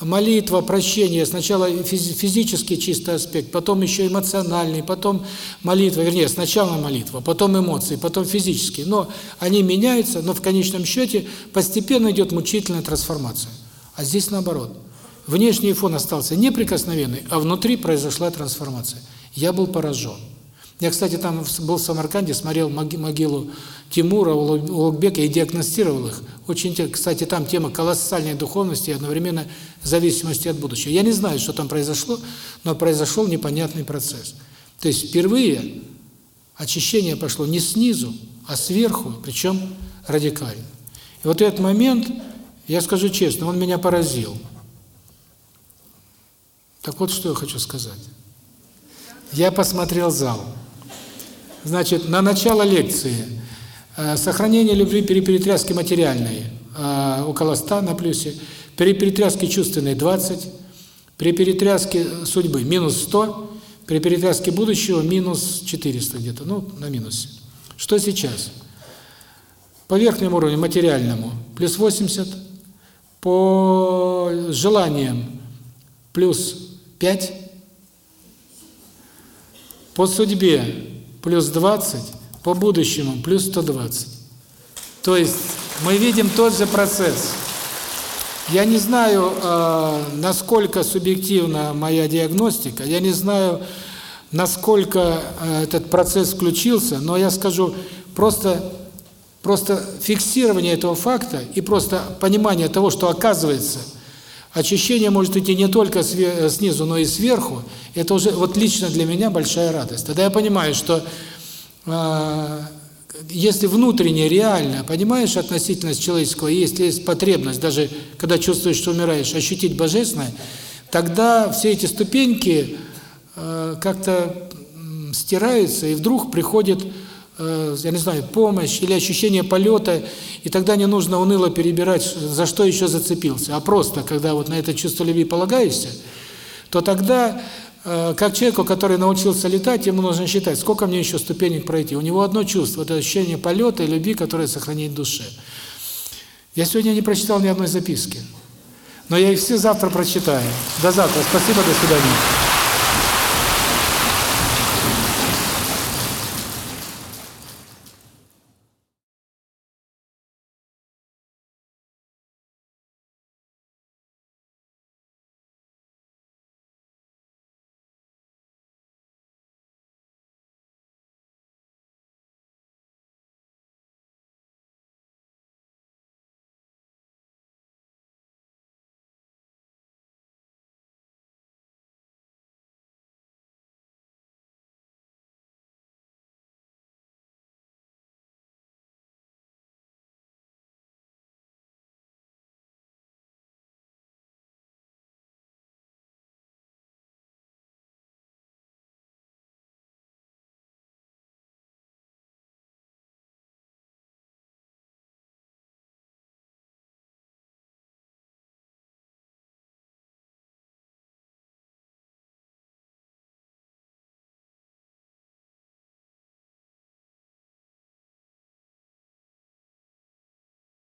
Молитва, прощение. Сначала физический чистый аспект, потом еще эмоциональный, потом молитва. Вернее, сначала молитва, потом эмоции, потом физические. Но они меняются, но в конечном счете постепенно идет мучительная трансформация. А здесь наоборот. Внешний фон остался неприкосновенный, а внутри произошла трансформация. Я был поражен. Я, кстати, там был в Самарканде, смотрел могилу Тимура, Улугбека и диагностировал их. Очень, кстати, там тема колоссальной духовности и одновременно зависимости от будущего. Я не знаю, что там произошло, но произошел непонятный процесс. То есть впервые очищение пошло не снизу, а сверху, причем радикально. И вот этот момент, я скажу честно, он меня поразил. Так вот, что я хочу сказать. Я посмотрел зал. Значит, на начало лекции э, сохранение любви при перетряске материальной э, около 100 на плюсе, при перетряске чувственной 20, при перетряске судьбы минус 100, при перетряске будущего минус 400 где-то, ну, на минусе. Что сейчас? По верхнему уровню, материальному, плюс 80, по желаниям плюс 5, по судьбе плюс 20, по будущему плюс 120. То есть мы видим тот же процесс. Я не знаю, э, насколько субъективна моя диагностика, я не знаю, насколько э, этот процесс включился, но я скажу, просто просто фиксирование этого факта и просто понимание того, что оказывается, очищение может идти не только снизу, но и сверху, это уже вот лично для меня большая радость. Тогда я понимаю, что э, если внутренне, реально понимаешь относительность человеческого, если есть потребность, даже когда чувствуешь, что умираешь, ощутить Божественное, тогда все эти ступеньки э, как-то стираются, и вдруг приходит, э, я не знаю, помощь или ощущение полета, и тогда не нужно уныло перебирать, за что еще зацепился, а просто, когда вот на это чувство любви полагаешься, то тогда Э, как человеку, который научился летать, ему нужно считать, сколько мне еще ступенек пройти. У него одно чувство, это ощущение полета и любви, которое сохранит душе. Я сегодня не прочитал ни одной записки, но я их все завтра прочитаю. До завтра. Спасибо, до свидания.